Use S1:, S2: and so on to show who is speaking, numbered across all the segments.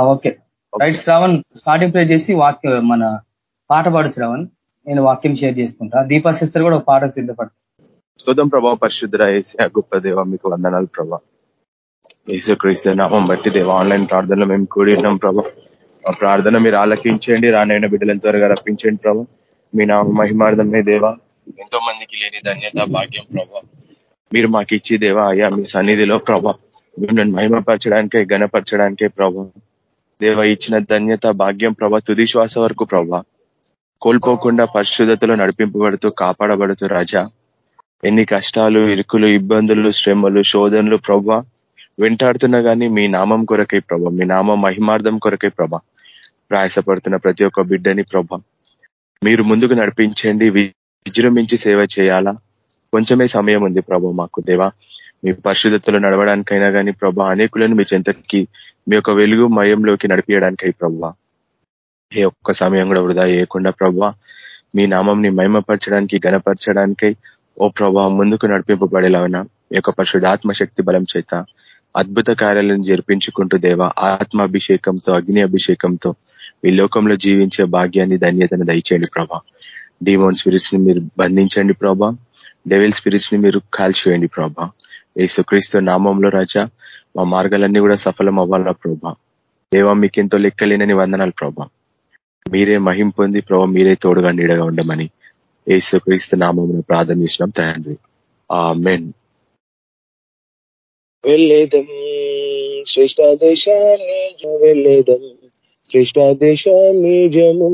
S1: Okay. Right Shravan starting play చేసి వాక్య మన పాట పాడు శ్రావణ్. నేను వాక్యం షేర్ చేసుకుంటా. దీపా సిస్టర్ కూడా ఒక పాట సిద్ధపడతా
S2: శుధం ప్రభావ పరిశుద్ధ ఏసీ గొప్ప దేవ మీకు వందనాలు ప్రభా. క్రీస్తు నామం బట్టి దేవ ఆన్లైన్ ప్రార్థనలో మేము కూడి ఉన్నాం ప్రభా. ఆ ప్రార్థన మీరు ఆలకించండి రానైన బిడ్డలను త్వరగా రప్పించండి ప్రభా. మీ నా మహిమార్థమే దేవ. ఎంతో మందికి లేని ధన్యత భాగ్యం ప్రభా. మీరు మాకు ఇచ్చి దేవా అయ్యా మీ సన్నిధిలో ప్రభా. మిమ్మల్ని మహిమపరచడానికే గణపరచడానికే ప్రభా. దేవ ఇచ్చిన ధన్యత భాగ్యం ప్రభా తుది శ్వాస వరకు ప్రభా. కోల్పోకుండా పరిశుద్ధతలో నడిపింపబడుతూ కాపాడబడుతూ రాజా. ఎన్ని కష్టాలు ఇరుకులు ఇబ్బందులు శ్రమలు శోధనలు ప్రభా. వెంటాడుతున్నా కానీ మీ నామం కొరకై ప్రభ మీ నామం మహిమార్థం కొరకై ప్రభ. ప్రయాసపడుతున్న ప్రతి ఒక్క బిడ్డని ప్రభ. మీరు ముందుకు నడిపించండి విజృంభించి సేవ చేయాలా? కొంచెమే సమయం ఉంది ప్రభ మాకు దేవా. మీ పరిశుద్ధతలో నడవడానికైనా కానీ ప్రభా అనేకులను మీ చెంతకి మీ యొక్క వెలుగు మయంలోకి నడిపించడానికై ప్రభా. ఏ ఒక్క సమయం కూడా వృధా చేయకుండా ప్రభా మీ నామంని మహిమపరచడానికి ఘనపరచడానికై ఓ ప్రభా ముందుకు నడిపింపబడేలాగా మీ యొక్క పరిశుద్ధాత్మశక్తి బలం చేత అద్భుత కార్యాలను జరిపించుకుంటూ దేవ ఆత్మాభిషేకంతో అగ్ని అభిషేకంతో ఈ లోకంలో జీవించే భాగ్యాన్ని ధన్యతను దయచేయండి ప్రభా. డిమోన్ స్పిరిట్స్ని మీరు బంధించండి ప్రభా. డెవిల్ స్పిరిట్స్ని మీరు కాల్చివేయండి ప్రభా. యేసుక్రీస్తు నామంలో రాజా మా మార్గాలన్నీ కూడా సఫలం అవ్వాలా ప్రభా. దేవా మీకెంతో లెక్కలేనని వందనాలు ప్రభా. మీరే మహిం పొంది ప్రభా మీరే తోడుగా నీడగా ఉండమని యేసుక్రీస్తు నామం ప్రార్థన తండ్రి. ఆ మెన్
S3: వెళ్ళేదం శ్రేష్ట వెళ్ళేదం శ్రేష్ట దేశాన్ని జము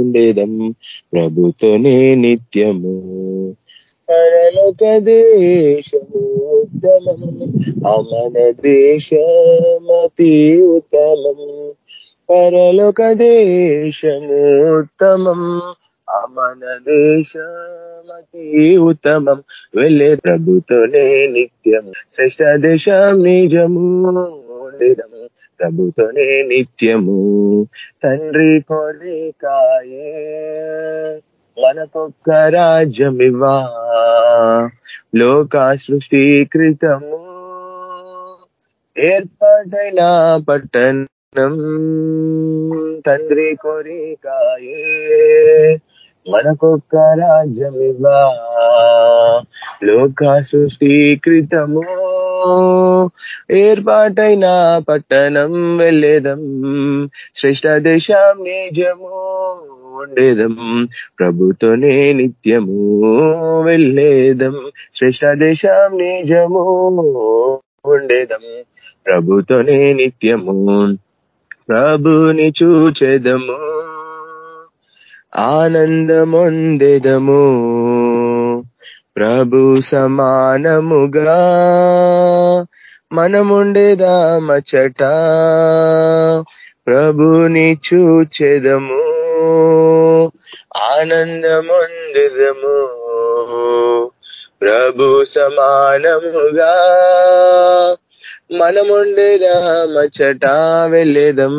S3: ఉండేదం ప్రభుతోనే నిత్యము. పరలోక దేశము అమన దేశమతి ఉత్తమం. పరలోక దేశము ఉత్తమం అమన దేశమతి ఉత్తమం. వెళ్ళే ప్రభుతోనే నిత్యం శ్రేష్ట దేశం నిజము ఉండేదము. ప్రభుతోనే నిత్యము తండ్రి కొలికాయే మనకొక్క రాజ్యమివా లోక సృష్టికృతము. ఏర్పాటైన పట్టణం. తండ్రి కోరికాయే. మనకొక్క రాజ్యమివా లోక సృష్టికృతము. ఏర్పాటైన పట్టణం వెళ్ళేదం శ్రేష్ట దేశం నిజము. ఉండేదం. ప్రభుతోనే నిత్యము వెళ్ళేదం. శ్రేష్ట దేశం నిజము ఉండేదం. ప్రభుతోనే నిత్యము ప్రభుని చూచెదము. ఆనందమొందెదము. ప్రభు సమానముగా మనముండేదామచట ప్రభుని చూచెదము. ఆనందముందుదము. ప్రభు సమానముగా మనముండేదామచట వెళ్ళేదం.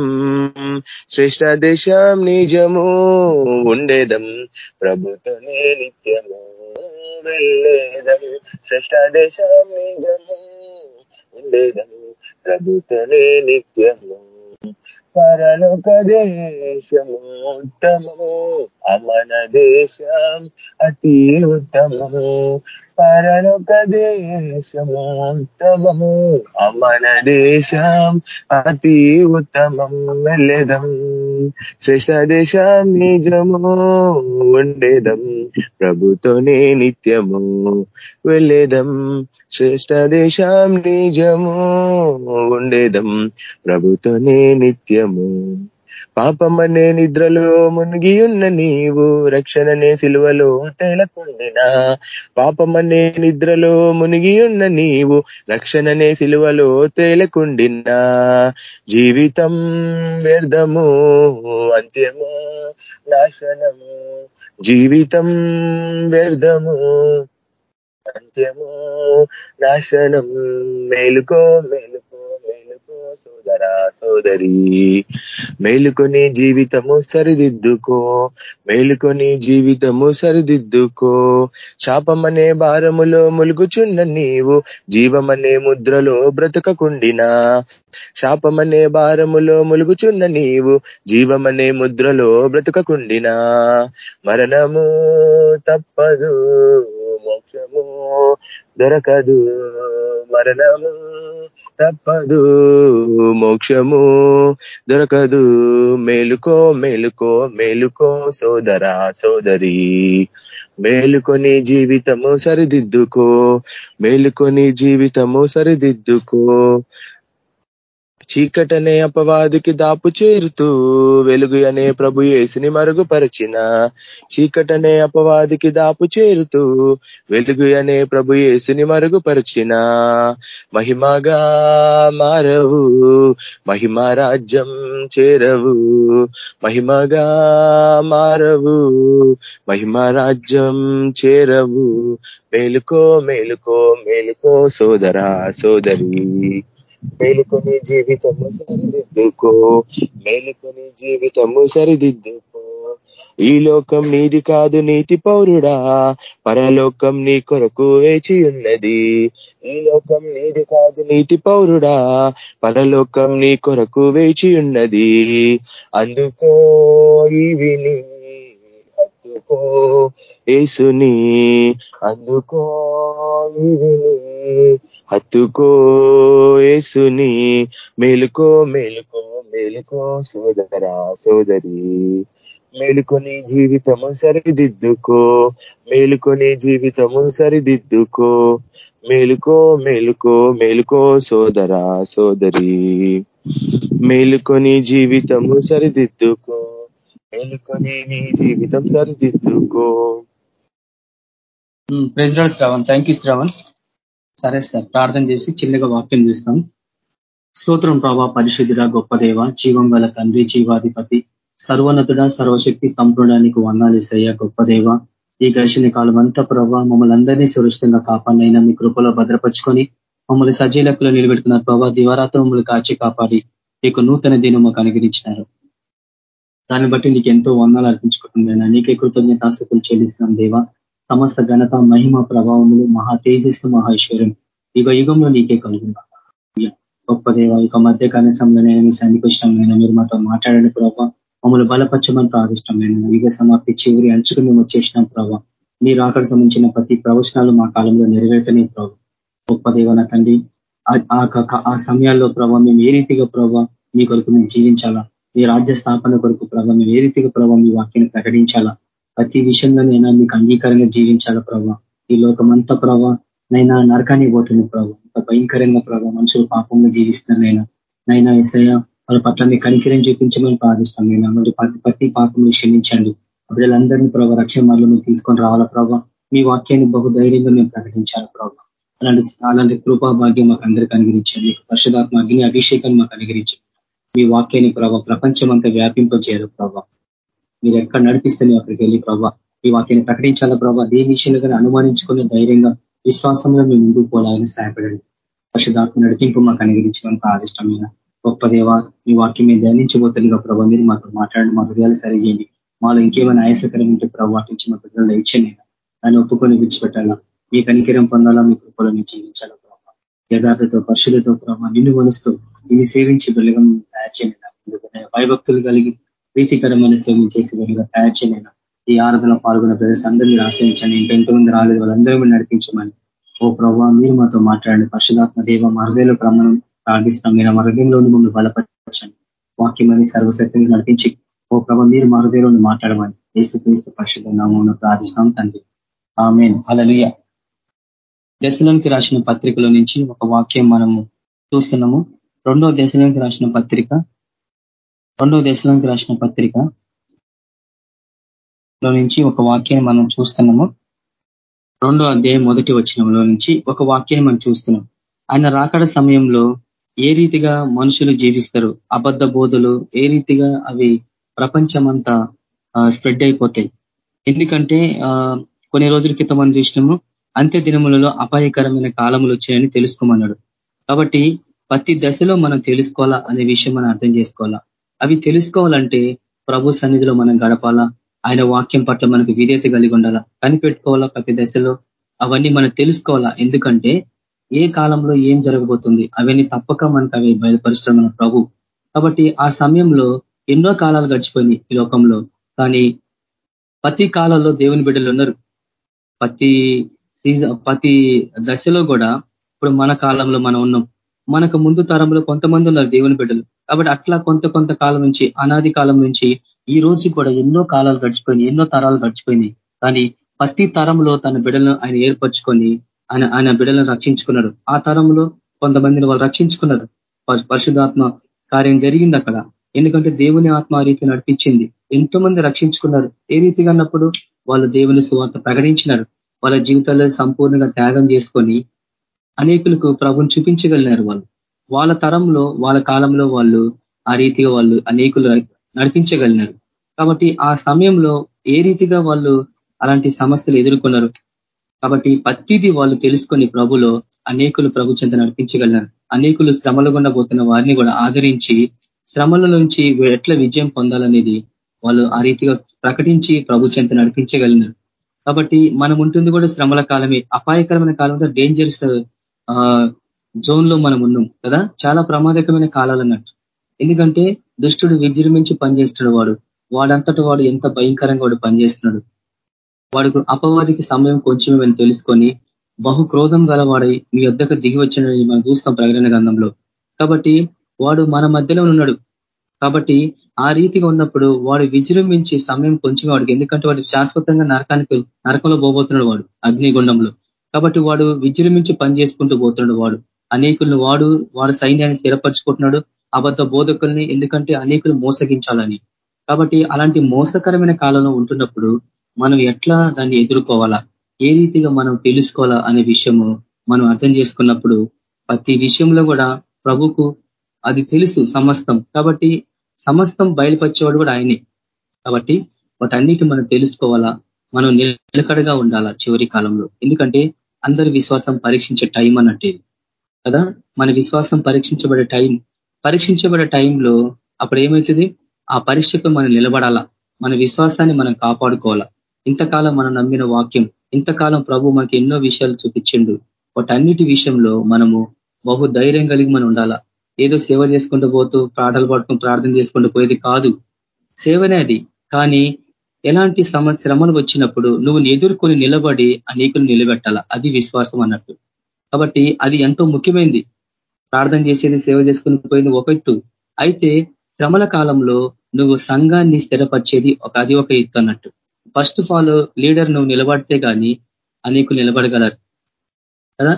S3: శ్రేష్ట దేశం నిజము ఉండేదం. ప్రభుతోనే నిత్యము వెళ్ళేదం. శ్రేష్ట దేశం నిజము ఉండేదం. ప్రభుతోనే నిత్యము పరలోక దేశము ఉత్తమము అమన దేశం అతి ఉత్తమము పరలోక దేశము ఉత్తమము అమన దేశం అతి ఉత్తమం వెళ్ళదం శ్రేష్ట దేశం నిజము ఉండేదం ప్రభుతోనే నిత్యము వెళ్ళేదం శ్రేష్ట దేశం నిజము ఉండేదం ప్రభుతోనే నిత్యము పాపమనే నిద్రలో మునిగి ఉన్న నీవు రక్షణనే సిలువలో తేలకుండినా. పాపమనే నిద్రలో మునిగి ఉన్న నీవు రక్షణనే సిలువలో తేలకుండినా. జీవితం వ్యర్థము అంత్యము నాశనము. జీవితం వ్యర్థము అంత్యము నాశనం మేలుకో మేలు మేలుకో సోదరా సోదరి. మేలుకొని జీవితము సరిదిద్దుకో మేలుకొని జీవితము సరిదిద్దుకో. శాపమనే భారములో ములుగుచున్న నీవు జీవమనే ముద్రలో బ్రతకకుండినా. శాపమనే భారములో ములుగుచున్న నీవు జీవమనే ముద్రలో బ్రతకకుండినా. మరణము తప్పదు మోక్షము దొరకదు. మరణము తప్పదు మోక్షము దొరకదు. మేలుకో మేలుకో మేలుకో సోదరా సోదరి. మేలుకొని జీవితము సరిదిద్దుకో మేలుకొని జీవితము సరిదిద్దుకో. చీకటనే అపవాదికి దాపు చేరుతూ వెలుగు అనే ప్రభు యేసుని మరుగుపరచిన. చీకటనే అపవాదికి దాపు చేరుతూ వెలుగు అనే ప్రభు యేసుని మరుగుపరచిన. మహిమగా మారవు మహిమ రాజ్యం చేరవు. మహిమగా మారవు మహిమ రాజ్యం చేరవు. మేలుకో మేలుకో మేలుకో సోదరా సోదరి. మేలుకొని జీవితము సరిదిద్దుకో మేలుకొని జీవితము సరిదిద్దుకో. ఈ లోకం నీది కాదు నీతి పౌరుడా పరలోకం నీ కొరకు వేచి ఉన్నది. ఈ లోకం నీది కాదు నీతి పౌరుడా పరలోకం నీ కొరకు వేచి ఉన్నది. అందుకో విని అందుకో ఏసుని అందుకో విని హత్తుకో ఏసుని మేలుకో మేలుకో మేలుకో సోదరా సోదరి. మేలుకొని జీవితము సరిదిద్దుకో మేలుకొని జీవితము సరిదిద్దుకో మేలుకో మేలుకో మేలుకో సోదరా సోదరి. మేలుకొని జీవితము సరిదిద్దుకో. మేలుకొని నీ జీవితం సరిదిద్దుకో.
S1: President Shravan. Thank you Shravan. సరే సార్ ప్రార్థన చేసి చిన్నగా వాక్యం చేస్తాం. స్తోత్రం ప్రభా పరిశుద్ధుడ గొప్ప దేవ జీవం గల తండ్రి జీవాధిపతి సర్వోన్నతుడ సర్వశక్తి సంపూర్ణానికి వందాలిస్తయ్యా గొప్ప దేవ. ఈ గడిచిన కాలం అంతా ప్రభా మమ్మల్ని అందరినీ సురక్షితంగా కాపాడినైనా మీ కృపలో భద్రపరుచుకొని మమ్మల్ని సజీలకులో నిలబెట్టుకున్నారు ప్రభా దివారాత్రం మమ్మల్ని కాచి కాపాడి ఈ నూతన దినం మాకు అనుగ్రహించినారు. దాన్ని బట్టి నీకు ఎంతో వందాలు అర్పించుకుంటున్నాయినా నీకే కృతజ్ఞతాశక్తులు చెల్లిస్తున్నాం దేవ. సమస్త ఘనత మహిమ ప్రభావములు మహా తేజస్సు మహేశ్వరం యుగ యుగంలో నీకే కలుగుందా గొప్ప దేవ ఇక మధ్య కనీసంలోనైనా మీ సన్నికృష్టమైన మీరు మాతో మాట్లాడండి ప్రభావ మమ్మల్ని బలపరచమని ప్రార్థిష్టమైన యుగ సమాప్తి చివరి అంచుకు మేము వచ్చేసినాం ప్రభావ మీరు అక్కడ సంబంధించిన ప్రతి ప్రవచనాలు మా కాలంలో నెరవేర్తనే ప్రభావ గొప్ప దేవన తండ్రి ఆ సమయాల్లో ప్రభావ మేము ఏ రీతిగా ప్రభావ మీ కొరకు మేము జీవించాలా? మీ రాజ్య స్థాపన కొరకు ప్రభావ మేము ఏ రీతిగా ప్రభావ మీ వాక్యాన్ని ప్రకటించాలా? ప్రతి విషయంలోనైనా మీకు అంగీకారంగా జీవించాలా ప్రభావ ఈ లోకమంతా ప్రభావ నైనా నరకానికి పోతుంది ప్రభావ ఇంత భయంకరంగా ప్రభావ మనుషులు పాపంగా జీవిస్తున్నారు నైనా నైనా ఎస్ఐ వాళ్ళ పట్ల మీ కనికరం చూపించమని ప్రార్థిస్తాం నేను మరి ప్రతి ప్రతి పాపం క్షమించండి. ప్రజలందరినీ ప్రభావ రక్షణ మార్లు మీరు తీసుకొని రావాలా ప్రభావ మీ వాక్యాన్ని బహుధైర్యంగా మేము ప్రకటించాలి ప్రభావ అలాంటి అలాంటి కృపా భాగ్యం మాకు అందరికీ అనుగ్రహించండి. పరిశుధాత్మ అగ్ని అభిషేకాన్ని మాకు అనుగ్రహించండి. మీ వాక్యాన్ని ప్రభావ ప్రపంచం అంతా వ్యాపింపజేయాలి ప్రభావ మీరు ఎక్కడ నడిపిస్తే అక్కడికి వెళ్ళి ప్రభావ ఈ వాక్యాన్ని ప్రకటించాలా ప్రభావ ఏ విషయంలో కానీ అనుమానించుకుని ధైర్యంగా విశ్వాసంలో మేము ముందుకు పోలాలని సహాయపడండి. పరిశుధాత్మ నడిపింపు మాకు అనుగ్రహించడానికి ఆదిష్టమైన గొప్ప దేవ మీ వాక్యం మీద ధ్యానించబోతుందిగా ప్రభావ మీరు మాతో మాట్లాడండి మా హృదయాలు సరిచేయండి. మాలో ఇంకేమైనా ఆయాసకరం ఉంటే ప్రభావ నుంచి మా పిల్లలు ఇచ్చేయండి దాన్ని ఒప్పుకొని విడిచిపెట్టాలా? మీ కనికిరం పొందాలా? మీ కృపలో మీ జీవించాలా ప్రభావ యథార్థతో పరిశుద్ధతో ప్రభావ నిన్ను మనుస్తూ నిన్ను సేవించి బెల్లగా తయారు చేయండి భయభక్తులు కలిగి ప్రీతికరమైన సేవ చేసి వెళ్ళగా తయారు చేయలేనా ఈ ఆరాధనలో పాల్గొన్న ప్రజలు అందరినీ ఆశ్రయించండి. ఇంకా ఎంతమంది రాలేదు. వాళ్ళందరూ నడిపించమని. ఓ ప్రభావ మీరు మాతో మాట్లాడండి. పరిశుధాత్మ దేవ మార్గంలో ప్రమాణం ప్రార్థిస్తున్నాం. మీరు మా మమ్మల్ని బలపరచండి. వాక్యమని సర్వశక్తిని నడిపించి ఓ ప్రభావ మీరు మా మాట్లాడమని ఏసు క్రీస్తు పరిశుద్ధ నామం ప్రార్థిస్తున్నాం తండ్రి. ఆమె అలలియ దశలోనికి రాసిన పత్రికలో నుంచి ఒక వాక్యం మనము చూస్తున్నాము. రెండవ దేశంలోకి రాసిన పత్రిక రెండవ దేశంలోకి రాసిన పత్రిక లో నుంచి ఒక వాక్యాన్ని మనం చూస్తున్నాము. రెండో అధ్యాయం మొదటి వచ్చినంలో నుంచి ఒక వాక్యాన్ని మనం చూస్తున్నాం. ఆయన రాకడ సమయంలో ఏ రీతిగా మనుషులు జీవిస్తారు? అబద్ధ బోధలు ఏ రీతిగా అవి ప్రపంచమంతా స్ప్రెడ్ అయిపోతాయి? ఎందుకంటే కొన్ని రోజుల క్రితం మనం చూసినాము అంత్య దినములలో అపాయకరమైన కాలములు వచ్చాయని తెలుసుకోమన్నాడు. కాబట్టి ప్రతి దశలో మనం తెలుసుకోవాలా అనే విషయం మనం అర్థం చేసుకోవాలా? అవి తెలుసుకోవాలంటే ప్రభు సన్నిధిలో మనం గడపాలా? ఆయన వాక్యం పట్ల మనకు విధేత కలిగి ఉండాలా? కనిపెట్టుకోవాలా ప్రతి దశలో? అవన్నీ మనం తెలుసుకోవాలా? ఎందుకంటే ఏ కాలంలో ఏం జరగబోతుంది? అవన్నీ తప్పక మనకు అవి బయలుపరుస్తాం మన ప్రభు. కాబట్టి ఆ సమయంలో ఎన్నో కాలాలు గడిచిపోయినాయి ఈ లోకంలో. కానీ ప్రతి కాలంలో దేవుని బిడ్డలు ఉన్నారు. ప్రతి సీజన్ ప్రతి దశలో కూడా ఇప్పుడు మన కాలంలో మనం ఉన్నాం. మనకు ముందు తరంలో కొంతమంది ఉన్నారు దేవుని బిడ్డలు. కాబట్టి అట్లా కొంత కొంత కాలం నుంచి అనాది కాలం నుంచి ఈ రోజు కూడా ఎన్నో కాలాలు గడిచిపోయినాయి ఎన్నో తరాలు గడిచిపోయినాయి. కానీ ప్రతి తరంలో తన బిడ్డలను ఆయన ఏర్పరచుకొని ఆయన ఆయన బిడ్డలను రక్షించుకున్నాడు. ఆ తరంలో కొంతమందిని వాళ్ళు రక్షించుకున్నారు. పరిశుధాత్మ కార్యం జరిగింది అక్కడ. ఎందుకంటే దేవుని ఆత్మ ఆ రీతి నడిపించింది. ఎంతో మంది రక్షించుకున్నారు. ఏ రీతిగా అన్నప్పుడు వాళ్ళు దేవుని సువార్త ప్రకటించినారు. వాళ్ళ జీవితాల్లో సంపూర్ణంగా త్యాగం చేసుకొని అనేకులకు ప్రభుని చూపించగలిగినారు వాళ్ళు. వాళ్ళ తరంలో వాళ్ళ కాలంలో వాళ్ళు ఆ రీతిగా వాళ్ళు అనేకులు నడిపించగలిగినారు. కాబట్టి ఆ సమయంలో ఏ రీతిగా వాళ్ళు అలాంటి సమస్యలు ఎదుర్కొన్నారు? కాబట్టి ప్రతిదీ వాళ్ళు తెలుసుకొని ప్రభులో అనేకులు ప్రభు చెంత నడిపించగలిగినారు. అనేకులు శ్రమలు గుండా పోతున్న వారిని కూడా ఆదరించి శ్రమల నుంచి ఎట్లా విజయం పొందాలనేది వాళ్ళు ఆ రీతిగా ప్రకటించి ప్రభు చెంత నడిపించగలిగినారు. కాబట్టి మనం ఉంటుంది కూడా శ్రమల కాలమే. అపాయకరమైన కాలంలో డేంజర్స్ జోన్లో మనం ఉన్నాం కదా? చాలా ప్రమాదకరమైన కాలాలు అన్నట్టు. ఎందుకంటే దుష్టుడు విజృంభించి పనిచేస్తున్నాడు వాడు. వాడంతట వాడు ఎంత భయంకరంగా వాడు పనిచేస్తున్నాడు. వాడికి అపవాదికి సమయం కొంచెమే తెలుసుకొని బహు క్రోధం గలవాడై మీ వద్దకు దిగి వచ్చినని మనం చూస్తాం ప్రకటన గంధంలో కాబట్టి వాడు మన మధ్యలో ఉన్నాడు. కాబట్టి ఆ రీతిగా ఉన్నప్పుడు వాడు విజృంభించి సమయం కొంచెం వాడికి. ఎందుకంటే వాడు శాశ్వతంగా నరకానికి నరకంలో పోబోతున్నాడు వాడు అగ్నిగుండంలో. కాబట్టి వాడు విజృంభించి పని చేసుకుంటూ పోతున్నాడు వాడు. అనేకులను వాడు వాడు సైన్యాన్ని స్థిరపరచుకుంటున్నాడు. అబద్ధ బోధకుల్ని ఎందుకంటే అనేకులు మోసగించాలని. కాబట్టి అలాంటి మోసకరమైన కాలంలో ఉంటున్నప్పుడు మనం ఎట్లా దాన్ని ఎదుర్కోవాలా? ఏ రీతిగా మనం తెలుసుకోవాలా అనే విషయము మనం అర్థం చేసుకున్నప్పుడు ప్రతి విషయంలో కూడా ప్రభుకు అది తెలుసు సమస్తం. కాబట్టి సమస్తం బయలుపరిచేవాడు కూడా ఆయనే. కాబట్టి వాటన్నిటి మనం తెలుసుకోవాలా? మనం నిలకడగా ఉండాలా చివరి కాలంలో? ఎందుకంటే అందరి విశ్వాసం పరీక్షించే టైం అన్నట్టు కదా? మన విశ్వాసం పరీక్షించబడే టైం పరీక్షించబడే టైంలో అప్పుడు ఏమవుతుంది ఆ పరీక్షకు మనం నిలబడాలా? మన విశ్వాసాన్ని మనం కాపాడుకోవాలా? ఇంతకాలం మనం నమ్మిన వాక్యం ఇంతకాలం ప్రభు మనకి ఎన్నో విషయాలు చూపించిండు. వాటన్నిటి విషయంలో మనము బహు ధైర్యం కలిగి మనం ఉండాలా? ఏదో సేవ చేసుకుంటూ పోతూ పాటలు పాడుకుని ప్రార్థన చేసుకుంటూ పోయేది కాదు. సేవనే అది. కానీ ఎలాంటి శ్రమలు వచ్చినప్పుడు నువ్వు ఎదుర్కొని నిలబడి అనేకులు నిలబెట్టాల? అది విశ్వాసం అన్నట్టు. కాబట్టి అది ఎంతో ముఖ్యమైనది ప్రార్థన చేసేది సేవ చేసుకుని పోయింది ఒక ఎత్తు. అయితే శ్రమల కాలంలో నువ్వు సంఘాన్ని స్థిరపరిచేది ఒక అది ఒక ఎత్తు అన్నట్టు. ఫస్ట్ ఆఫ్ ఆల్ లీడర్ నువ్వు నిలబడితే కానీ అనేకులు నిలబడగలరు. కదా?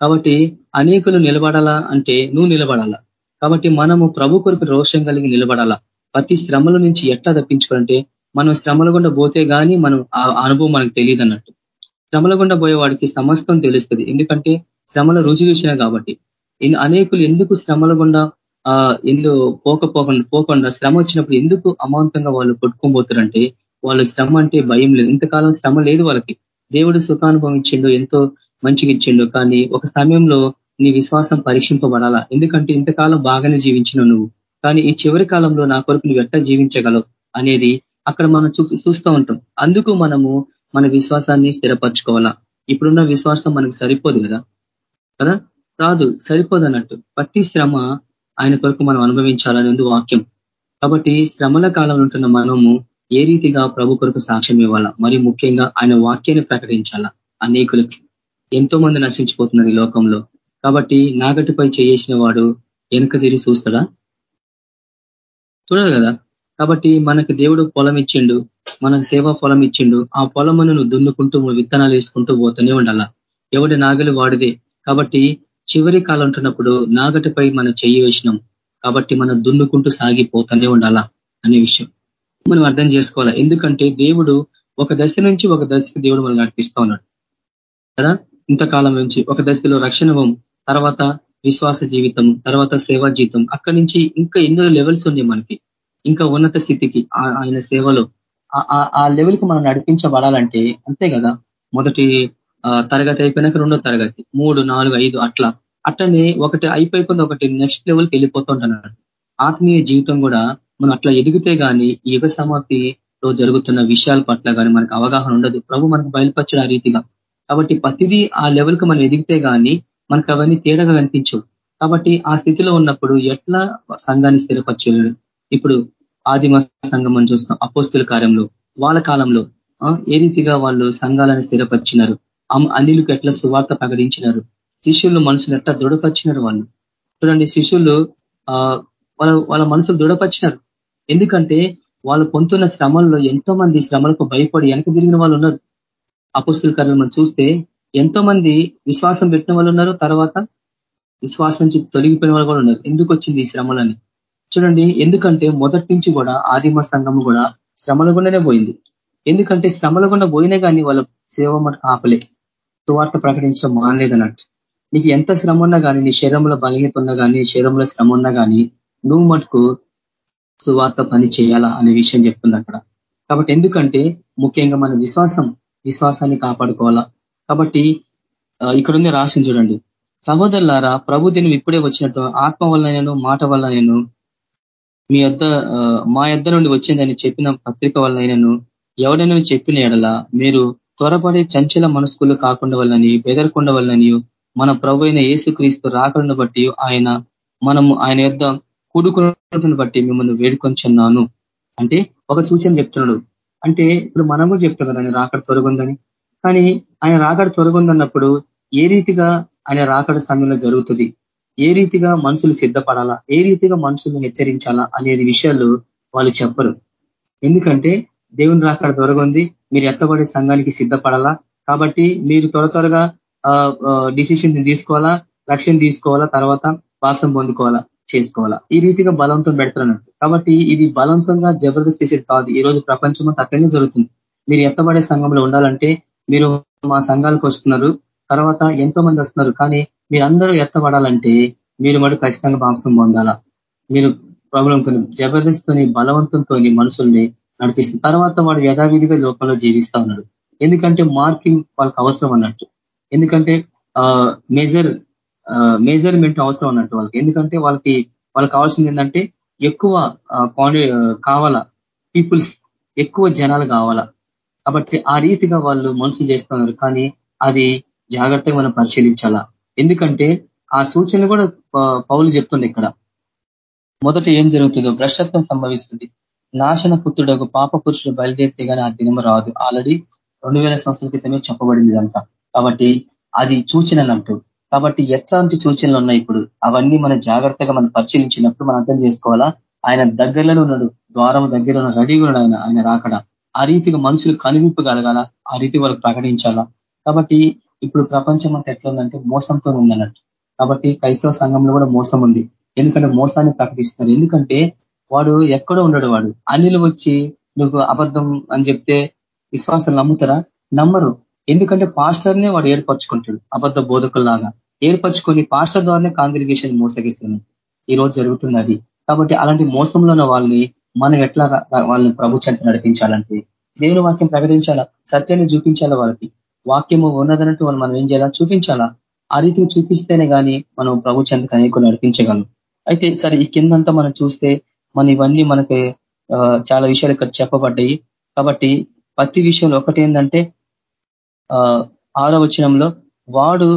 S1: కాబట్టి అనేకులు నిలబడాలా అంటే నువ్వు నిలబడాలా? కాబట్టి మనము ప్రభు కొరకు రోషం కలిగి నిలబడాలా? ప్రతి శ్రమల నుంచి ఎట్లా తప్పించుకోవాలంటే మనం శ్రమల గుండా పోతే గాని మనం ఆ అనుభవం మనకు తెలియదు అన్నట్టు శ్రమల గుండా పోయేవాడికి సమస్తం తెలుస్తుంది. ఎందుకంటే శ్రమల రుచి చూసినా కాబట్టి. అనేకులు ఎందుకు శ్రమల గుండా ఆ ఎందు పోకపోకుండా పోకుండా శ్రమ వచ్చినప్పుడు ఎందుకు అమాంతంగా వాళ్ళు కొట్టుకోబోతారంటే వాళ్ళు శ్రమ అంటే భయం లేదు. ఇంతకాలం శ్రమ లేదు వాళ్ళకి. దేవుడు సుఖానుభవం ఇచ్చిండు ఎంతో మంచిగా ఇచ్చిండు కానీ ఒక సమయంలో నీ విశ్వాసం పరీక్షింపబడాలా? ఎందుకంటే ఇంతకాలం బాగానే జీవించిన నువ్వు. కానీ ఈ చివరి కాలంలో నా కొరకు నువ్వు ఎట్లా జీవించగలవు అనేది అక్కడ మనం చూస్తూ ఉంటాం. అందుకు మనము మన విశ్వాసాన్ని స్థిరపరచుకోవాలా? ఇప్పుడున్న విశ్వాసం మనకు సరిపోదు కదా? కదా? కాదు సరిపోదు అన్నట్టు. ప్రతి శ్రమ ఆయన కొరకు మనం అనుభవించాలని ఉంది వాక్యం. కాబట్టి శ్రమల కాలంలో ఉంటున్న మనము ఏ రీతిగా ప్రభు కొరకు సాక్ష్యం ఇవ్వాలా? మరి ముఖ్యంగా ఆయన వాక్యాన్ని ప్రకటించాలా? అనేకులకి. ఎంతో మంది నశించిపోతున్నారు ఈ లోకంలో. కాబట్టి నాగటిపై చేసిన వాడు వెనుక తిరిగి చూస్తాడా? చూడదు కదా? కాబట్టి మనకు దేవుడు పొలం ఇచ్చిండు మనకు సేవా పొలం ఇచ్చిండు ఆ పొలమును నువ్వు దున్నుకుంటూ విత్తనాలు వేసుకుంటూ పోతూనే ఉండాలా. ఎవడి నాగలి వాడిదే. కాబట్టి చివరి కాలం ఉంటున్నప్పుడు నాగటిపై మనం చెయ్యి వేసినాం. కాబట్టి మనం దున్నుకుంటూ సాగిపోతూనే ఉండాలా అనే విషయం. మనం అర్థం చేసుకోవాలా? ఎందుకంటే దేవుడు ఒక దశ నుంచి ఒక దశకి దేవుడు మనం నడిపిస్తా ఉన్నాడు. కదా? ఇంతకాలం నుంచి ఒక దశలో రక్షణ తర్వాత విశ్వాస జీవితం తర్వాత సేవా జీవితం అక్కడి నుంచి ఇంకా ఎన్నో లెవెల్స్ ఉన్నాయి మనకి. ఇంకా ఉన్నత స్థితికి ఆయన సేవలో ఆ లెవెల్కి మనం నడిపించబడాలంటే అంతే కదా. మొదటి తరగతి అయిపోయినాక రెండో తరగతి మూడు నాలుగు ఐదు అట్లా. అట్లనే ఒకటి అయిపోయిపోయింది ఒకటి నెక్స్ట్ లెవెల్కి వెళ్ళిపోతుంటున్నాడు. ఆత్మీయ జీవితం కూడా మనం అట్లా ఎదిగితే గాని యుగ సమాప్తిలో జరుగుతున్న విషయాల పట్ల కానీ మనకు అవగాహన ఉండదు. ప్రభు మనకు బయలుపరిచిన రీతిగా. కాబట్టి ప్రతిదీ ఆ లెవెల్కి మనం ఎదిగితే గాని మనకు అవన్నీ తేడాగా కనిపించవు. కాబట్టి ఆ స్థితిలో ఉన్నప్పుడు ఎట్లా సంఘాన్ని స్థిరపరిచేయడు ఇప్పుడు ఆదిమ సంఘం అని చూస్తాం అపోస్తుల కార్యంలో వాళ్ళ కాలంలో ఏ రీతిగా వాళ్ళు సంఘాలను స్థిరపరిచినారు? అనిలకు ఎట్లా సువార్త ప్రకటించినారు? శిష్యులు మనుషులు ఎట్లా దృఢపరిచినారు వాళ్ళు? చూడండి శిష్యులు వాళ్ళ వాళ్ళ మనసులు దృఢపరిచినారు. ఎందుకంటే వాళ్ళు పొందుతున్న శ్రమల్లో ఎంతో మంది శ్రమలకు భయపడి వెనక తిరిగిన వాళ్ళు ఉన్నారు. అపుస్తుల కార్యం మనం చూస్తే ఎంతో మంది విశ్వాసం పెట్టిన వాళ్ళు ఉన్నారు తర్వాత విశ్వాసం నుంచి తొలగిపోయిన వాళ్ళు కూడా ఉన్నారు. ఎందుకు వచ్చింది ఈ శ్రమలని? చూడండి ఎందుకంటే మొదటి నుంచి కూడా ఆదిమ సంఘము కూడా శ్రమల గుండానే పోయింది. ఎందుకంటే శ్రమల గుండా పోయినా కానీ వాళ్ళ సేవ ఆపలే. సువార్త ప్రకటించడం మానలేదన్నట్టు. నీకు ఎంత శ్రమ ఉన్నా కానీ నీ శరీరంలో బలహీత ఉన్నా కానీ శరీరంలో శ్రమ ఉన్నా కానీ నువ్వు మటుకు సువార్త పని చేయాలా అనే విషయం చెప్తుంది అక్కడ. కాబట్టి ఎందుకంటే ముఖ్యంగా మన విశ్వాసం విశ్వాసాన్ని కాపాడుకోవాలా. కాబట్టి ఇక్కడ ఉంది రాసిన చూడండి. సహోదరులారా ప్రభు దినం ఇప్పుడే వచ్చినట్టు ఆత్మ వల్ల నేను మాట వల్ల నేను మీ యొద్ మా యొద్ నుండి వచ్చిందని చెప్పిన పత్రిక వల్ల ఎవడైనా చెప్పిన ఎడల మీరు త్వరపడే చంచల మనస్కులు కాకుండా వల్లని బెదరకుండా వల్లని మన ప్రభు అయిన ఏసుక్రీస్తు రాకలను బట్టి ఆయన మనము ఆయన యొద్ కూడుకున్న బట్టి మిమ్మల్ని వేడుకొంచున్నాను అంటే ఒక సూచన చెప్తున్నాడు. అంటే ఇప్పుడు మనం కూడా చెప్తాం కదా ఆయన రాకడ తొరగుందని కానీ ఆయన రాకడ తొరగుందన్నప్పుడు ఏ రీతిగా ఆయన రాకడ సమయంలో జరుగుతుంది? ఏ రీతిగా మనుషులు సిద్ధపడాలా ఏ రీతిగా మనుషులను హెచ్చరించాలా అనేది విషయాలు వాళ్ళు చెప్పరు. ఎందుకంటే దేవుని రాకడ దొరగొంది మీరు ఎత్తబడే సంఘానికి సిద్ధపడాలా కాబట్టి మీరు త్వర త్వరగా డిసిషన్ తీసుకోవాలా లక్ష్యం తీసుకోవాలా తర్వాత వాసం పొందుకోవాలా చేసుకోవాలా. ఈ రీతిగా బలవంతం పెడతారన్నట్టు కాబట్టి ఇది బలవంతంగా జబర్దస్త్ చేసేది కాదు. ఈ రోజు ప్రపంచం అట్లనే జరుగుతుంది. మీరు ఎత్తబడే సంఘంలో ఉండాలంటే మీరు మా సంఘాలకు వస్తున్నారు తర్వాత ఎంతో మంది వస్తున్నారు కానీ మీరందరూ ఎత్తబడాలంటే మీరు మటు ఖచ్చితంగా మాంసం పొందాలా. మీరు ప్రాబ్లం జబర్దస్త్ బలవంతంతో మనుషుల్ని నడిపిస్తుంది తర్వాత వాడు యథావిధిగా లోకంలో జీవిస్తా ఉన్నాడు. ఎందుకంటే మార్కింగ్ వాళ్ళకి అవసరం అన్నట్టు. ఎందుకంటే మేజర్ మేజర్మెంట్ అవసరం అన్నట్టు వాళ్ళకి. ఎందుకంటే వాళ్ళకి వాళ్ళకి కావాల్సింది ఏంటంటే ఎక్కువ కావాలా. పీపుల్స్ ఎక్కువ జనాలు కావాలా. కాబట్టి ఆ రీతిగా వాళ్ళు మనుషులు చేస్తున్నారు కానీ అది జాగ్రత్తగా మనం పరిశీలించాలా. ఎందుకంటే ఆ సూచనలు కూడా పౌలు చెప్తుంది ఇక్కడ. మొదట ఏం జరుగుతుందో భ్రష్టత్వం సంభవిస్తుంది. నాశన పుత్రుడు పాప పురుషుడు బయలుదేరితే కానీ ఆ దినం రాదు. ఆల్రెడీ రెండు వేల సంవత్సరాల క్రితమే చెప్పబడింది ఇదంతా కాబట్టి అది సూచనలు కాబట్టి ఎట్లాంటి సూచనలు ఉన్నాయి ఇప్పుడు? అవన్నీ మనం జాగ్రత్తగా మనం పరిశీలించినప్పుడు మనం అర్థం చేసుకోవాలా? ఆయన దగ్గరలో ఉన్నాడు. ద్వారం దగ్గర ఉన్న రెడీగా ఉన్నాడు ఆయన ఆయన రాకడ. ఆ రీతిగా మనుషులు కనువిప్పు ఆ రీతి వాళ్ళకు ప్రకటించాలా? కాబట్టి ఇప్పుడు ప్రపంచం అంతా ఎట్లా ఉందంటే మోసంతో ఉందన్నట్టు. కాబట్టి క్రైస్తవ సంఘంలో కూడా మోసం ఉంది. ఎందుకంటే మోసాన్ని ప్రకటిస్తున్నారు. ఎందుకంటే వాడు ఎక్కడో ఉండడు వాడు. అన్నిలు వచ్చి నువ్వు అబద్ధం అని చెప్తే విశ్వాసాలు నమ్ముతారా? నమ్మరు. ఎందుకంటే పాస్టర్నే వాడు ఏర్పరచుకుంటాడు అబద్ధ బోధకుల్లాగా. ఏర్పరచుకొని పాస్టర్ ద్వారానే కాంగ్రిగేషన్ మోసగిస్తున్నాడు. ఈ రోజు జరుగుతుంది అది. కాబట్టి అలాంటి మోసంలో ఉన్న వాళ్ళని మనం ఎట్లా వాళ్ళని ప్రభు నడిపించాలంటే దేవుని వాక్యం ప్రకటించాలా? సత్యాన్ని చూపించాలా వాళ్ళకి వాక్యము ఉన్నదన్నట్టు మనం ఏం చేయాలా? చూపించాలా? ఆ రీతికి చూపిస్తేనే కానీ మనం ప్రభు చెంతకు అనేకులు నడిపించగలం అయితే సరే ఈ కిందంతా మనం చూస్తే మన ఇవన్నీ మనకి చాలా విషయాలు ఇక్కడ చెప్పబడ్డాయి. కాబట్టి ప్రతి విషయంలో ఒకటి ఏంటంటే ఆరో వచనంలో వాడు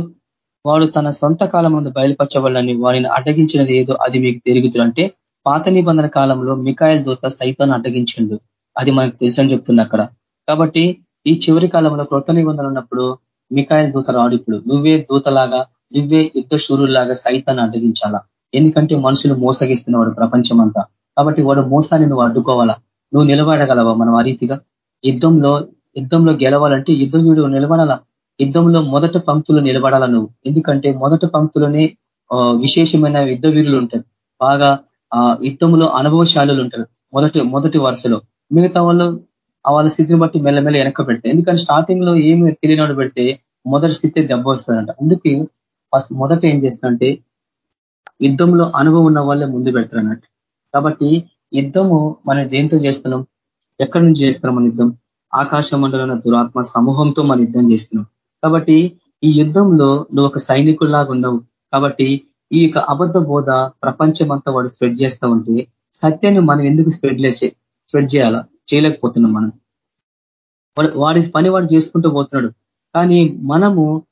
S1: వాడు తన సొంత కాలం ముందు బయలుపరచవాలని వాడిని అడ్డగించినది ఏదో అది మీకు తిరుగుతుంది అంటే పాత నిబంధన కాలంలో మికాయల దూత సైతాన్ని అడ్డగించిండు. అది మనకు తెలుసని చెప్తున్నా అక్కడ. కాబట్టి ఈ చివరి కాలంలో కృత నిబంధనలు ఉన్నప్పుడు మికాయల దూత రాడు ఇప్పుడు. నువ్వే దూతలాగా నువ్వే యుద్ధ శూరులాగా సైతాన్ని అడ్డగించాలా? ఎందుకంటే మనుషులు మోసగిస్తున్నవాడు ప్రపంచం అంతా కాబట్టి వాడు మోసాన్ని నువ్వు అడ్డుకోవాలా? నువ్వు నిలబడగలవా మనం ఆ రీతిగా? యుద్ధంలో యుద్ధంలో గెలవాలంటే యుద్ధం నువ్వు నిలబడాలా? యుద్ధంలో మొదట పంక్తులు నిలబడాలా నువ్వు? ఎందుకంటే మొదట పంక్తులనే విశేషమైన యుద్ధ వీరులు ఉంటారు. బాగా ఆ యుద్ధంలో అనుభవశాలులు ఉంటారు. మొదటి మొదటి వరుసలో. మిగతా వాళ్ళు వాళ్ళ స్థితిని బట్టి మెల్లమెల్ల వెనక పెడతాయి. ఎందుకంటే స్టార్టింగ్లో ఏమి తెలియనోడు పెడితే మొదటి స్థితి దెబ్బ వస్తుందంట. అందుకే మొదట ఏం చేస్తుందంటే యుద్ధంలో అనుభవం ఉన్న వాళ్ళే ముందు పెడతారు అన్నట్టు. కాబట్టి యుద్ధము మనం దేంతో చేస్తున్నాం? ఎక్కడి నుంచి చేస్తున్నాం మన యుద్ధం? ఆకాశ మండలన దురాత్మ సమూహంతో మన యుద్ధం చేస్తున్నాం. కాబట్టి ఈ యుద్ధంలో నువ్వు ఒక సైనికుల్లాగా ఉన్నావు. కాబట్టి ఈ యొక్క అబద్ధ బోధ ప్రపంచమంతా వాడు స్ప్రెడ్ చేస్తూ ఉంటే సత్యాన్ని మనం ఎందుకు స్ప్రెడ్ లేచే స్ప్రెడ్ చేయాలా? చేయలేకపోతున్నాం మనం. వాడి పని వాడు చేసుకుంటూ పోతున్నాడు. కానీ మనము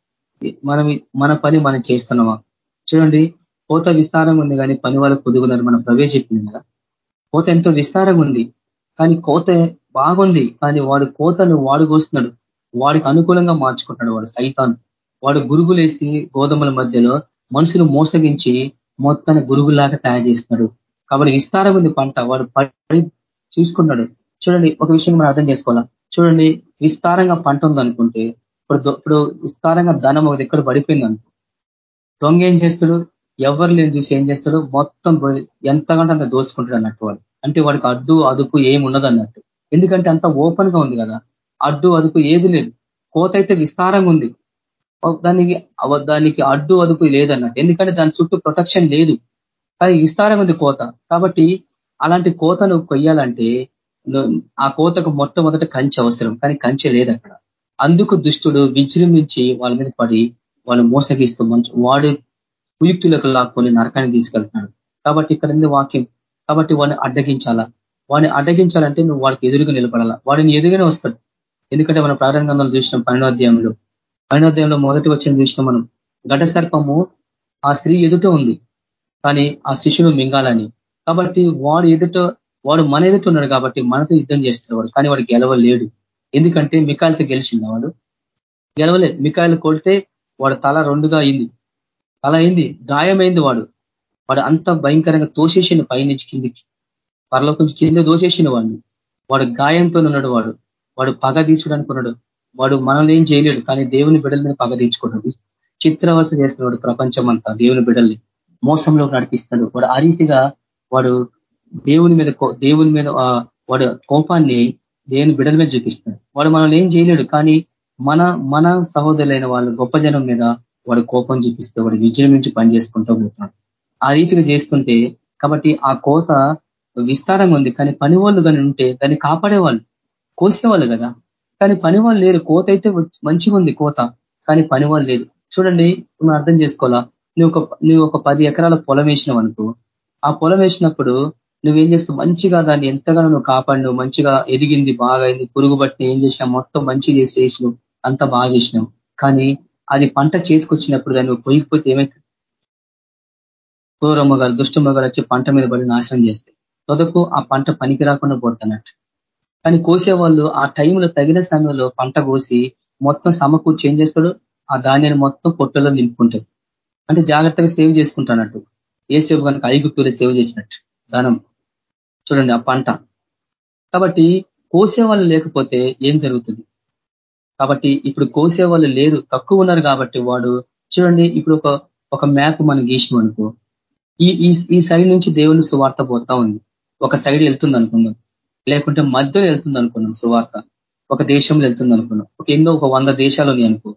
S1: మనం మన పని మనం చేస్తున్నామా? చూడండి కోత విస్తారంగా ఉంది కానీ పని వాళ్ళకు పొదుగున్నారు మనం ప్రవేశ కదా. కోత ఎంతో విస్తారంగా ఉంది. కానీ కోత బాగుంది. కానీ వాడు కోతను వాడు కోస్తున్నాడు. వాడికి అనుకూలంగా మార్చుకుంటున్నాడు వాడు సైతాన్. వాడు గురుగులేసి గోధుమల మధ్యలో మనుషులు మోసగించి మొత్తాన్ని గురుగులాగా తయారు చేస్తున్నాడు. కాబట్టి విస్తారంగా ఉంది పంట. వాడు పడి చూసుకున్నాడు. చూడండి ఒక విషయం మనం అర్థం చేసుకోవాలా? చూడండి విస్తారంగా పంట ఉందనుకుంటే ఇప్పుడు ఇప్పుడు విస్తారంగా ధనం ఒక దగ్గర పడిపోయింది అనుకో. దొంగ ఏం చేస్తాడు? ఎవరు లేని చూసి ఏం చేస్తాడు? మొత్తం ఎంతకంటే అంత దోసుకుంటాడు అన్నట్టు వాడు. అంటే వాడికి అడ్డు అదుపు ఏమి ఉండదు అన్నట్టు. ఎందుకంటే అంత ఓపెన్గా ఉంది కదా. అడ్డు అదుపు ఏది లేదు. కోత అయితే విస్తారంగా ఉంది. దానికి దానికి అడ్డు అదుపు లేదన్నట్టు ఎందుకంటే దాని చుట్టూ ప్రొటెక్షన్ లేదు. కానీ విస్తారంగా ఉంది కోత. కాబట్టి అలాంటి కోతను కొయ్యాలంటే ఆ కోతకు మొట్టమొదట కంచె అవసరం కానీ కంచె లేదు అక్కడ. అందుకు దుష్టుడు విజృంభించి వాళ్ళ మీద పడి వాళ్ళు మోసగిస్తూ మంచి వాడు కుయుక్తులకు లాక్కొని నరకాన్ని తీసుకెళ్తున్నాడు. కాబట్టి ఇక్కడ ఉంది వాక్యం. కాబట్టి వాడిని అడ్డగించాలా? వాడిని అడ్డగించాలంటే నువ్వు వాడికి ఎదురుగా నిలబడాలా? వాడిని ఎదురుగానే వస్తాడు. ఎందుకంటే మన ప్రారంభ గ్రంథాలు చూసినాం పన్నోధ్యాయంలో పన్నోధ్యాయంలో మొదటి వచ్చిన చూసినాం మనం. ఘట సర్పము ఆ స్త్రీ ఎదుట ఉంది. కానీ ఆ శిష్యును మింగాలని. కాబట్టి వాడు ఎదుట వాడు మన ఎదుట ఉన్నాడు కాబట్టి మనతో యుద్ధం చేస్తున్నాడు కానీ వాడు గెలవలేడు. ఎందుకంటే మికాయలతో గెలిచిండు వాడు. గెలవలేదు మికాయలు కొడితే వాడు తల రెండుగా అయింది. తల అయింది గాయమైంది వాడు. వాడు అంత భయంకరంగా తోసేసిన పైనుంచి కిందికి. పరలోకి కింద దోసేసిన వాడిని వాడు గాయంతో ఉన్నాడు వాడు. వాడు పగ తీర్చడానికి ఉన్నాడు. వాడు మనల్ని ఏం చేయలేడు కానీ దేవుని బిడ్డల మీద పగ తీర్చుకున్నాడు. చిత్రవస చేస్తున్నాడు ప్రపంచం అంతా దేవుని బిడ్డల్ని. మోసంలో నడిపిస్తున్నాడు. వాడు ఆ రీతిగా వాడు దేవుని మీద దేవుని మీద వాడు కోపాన్ని దేవుని బిడ్డల మీద చూపిస్తున్నాడు వాడు మనల్ని ఏం చేయలేడు కానీ మన మన సహోదరులైన వాళ్ళ గొప్ప జనం మీద వాడు కోపం చూపిస్తే వాడు విజృంభించి పని చేసుకుంటూ పోతున్నాడు ఆ రీతిగా చేస్తుంటే కాబట్టి ఆ కోత విస్తారంగా ఉంది కానీ పని వాళ్ళు కానీ ఉంటే దాన్ని కాపాడేవాళ్ళు కోసేవాళ్ళు కదా. కానీ పని వాళ్ళు లేరు కోత అయితే మంచిగా ఉంది కోత కానీ పని వాళ్ళు లేరు. చూడండి మనం అర్థం చేసుకోవాలా నువ్వు ఒక నువ్వు ఒక పది ఎకరాల పొలం వేసినావు అనుకో ఆ పొలం వేసినప్పుడు నువ్వేం చేస్తావు? మంచిగా దాన్ని ఎంతగానో నువ్వు కాపాడు మంచిగా ఎదిగింది బాగా అయింది. పురుగు బట్టి ఏం చేసినావు? మొత్తం మంచి చేసి వేసినావు అంత బాగా చేసినావు. కానీ అది పంట చేతికి వచ్చినప్పుడు దాన్ని నువ్వు పొయ్యిపోతే ఏమైతుంది? క్రూరమ్మగాలు దుష్టమ్మగాలు వచ్చి పంట మీద పడి నాశనం చేస్తాయి. తొదకు ఆ పంట పనికి రాకుండా పోతున్నట్టు కానీ కోసేవాళ్ళు ఆ టైంలో తగిన సమయంలో పంట కోసి మొత్తం సమకూర్చి ఏం చేస్తాడు? ఆ ధాన్యాన్ని మొత్తం పొట్టలో నింపుకుంటాడు. అంటే జాగ్రత్తగా సేవ్ చేసుకుంటానట్టు. ఏసేపు కనుక ఐగుప్తులే సేవ చేసినట్టు. ధనం చూడండి ఆ పంట. కాబట్టి కోసే వాళ్ళు లేకపోతే ఏం జరుగుతుంది? కాబట్టి ఇప్పుడు కోసే వాళ్ళు లేరు తక్కువ ఉన్నారు కాబట్టి వాడు చూడండి ఇప్పుడు ఒక ఒక మ్యాప్ మనం గీసినాం అనుకో. ఈ ఈ సైడ్ నుంచి దేవుని సువార్త పోతా ఉంది. ఒక సైడ్ వెళ్తుంది అనుకుందాం. లేకుంటే మధ్యలో వెళ్తుంది అనుకున్నాం సువార్త. ఒక దేశంలో వెళ్తుంది అనుకున్నాం ఒక ఎన్నో ఒక వంద దేశాలు అనుకో.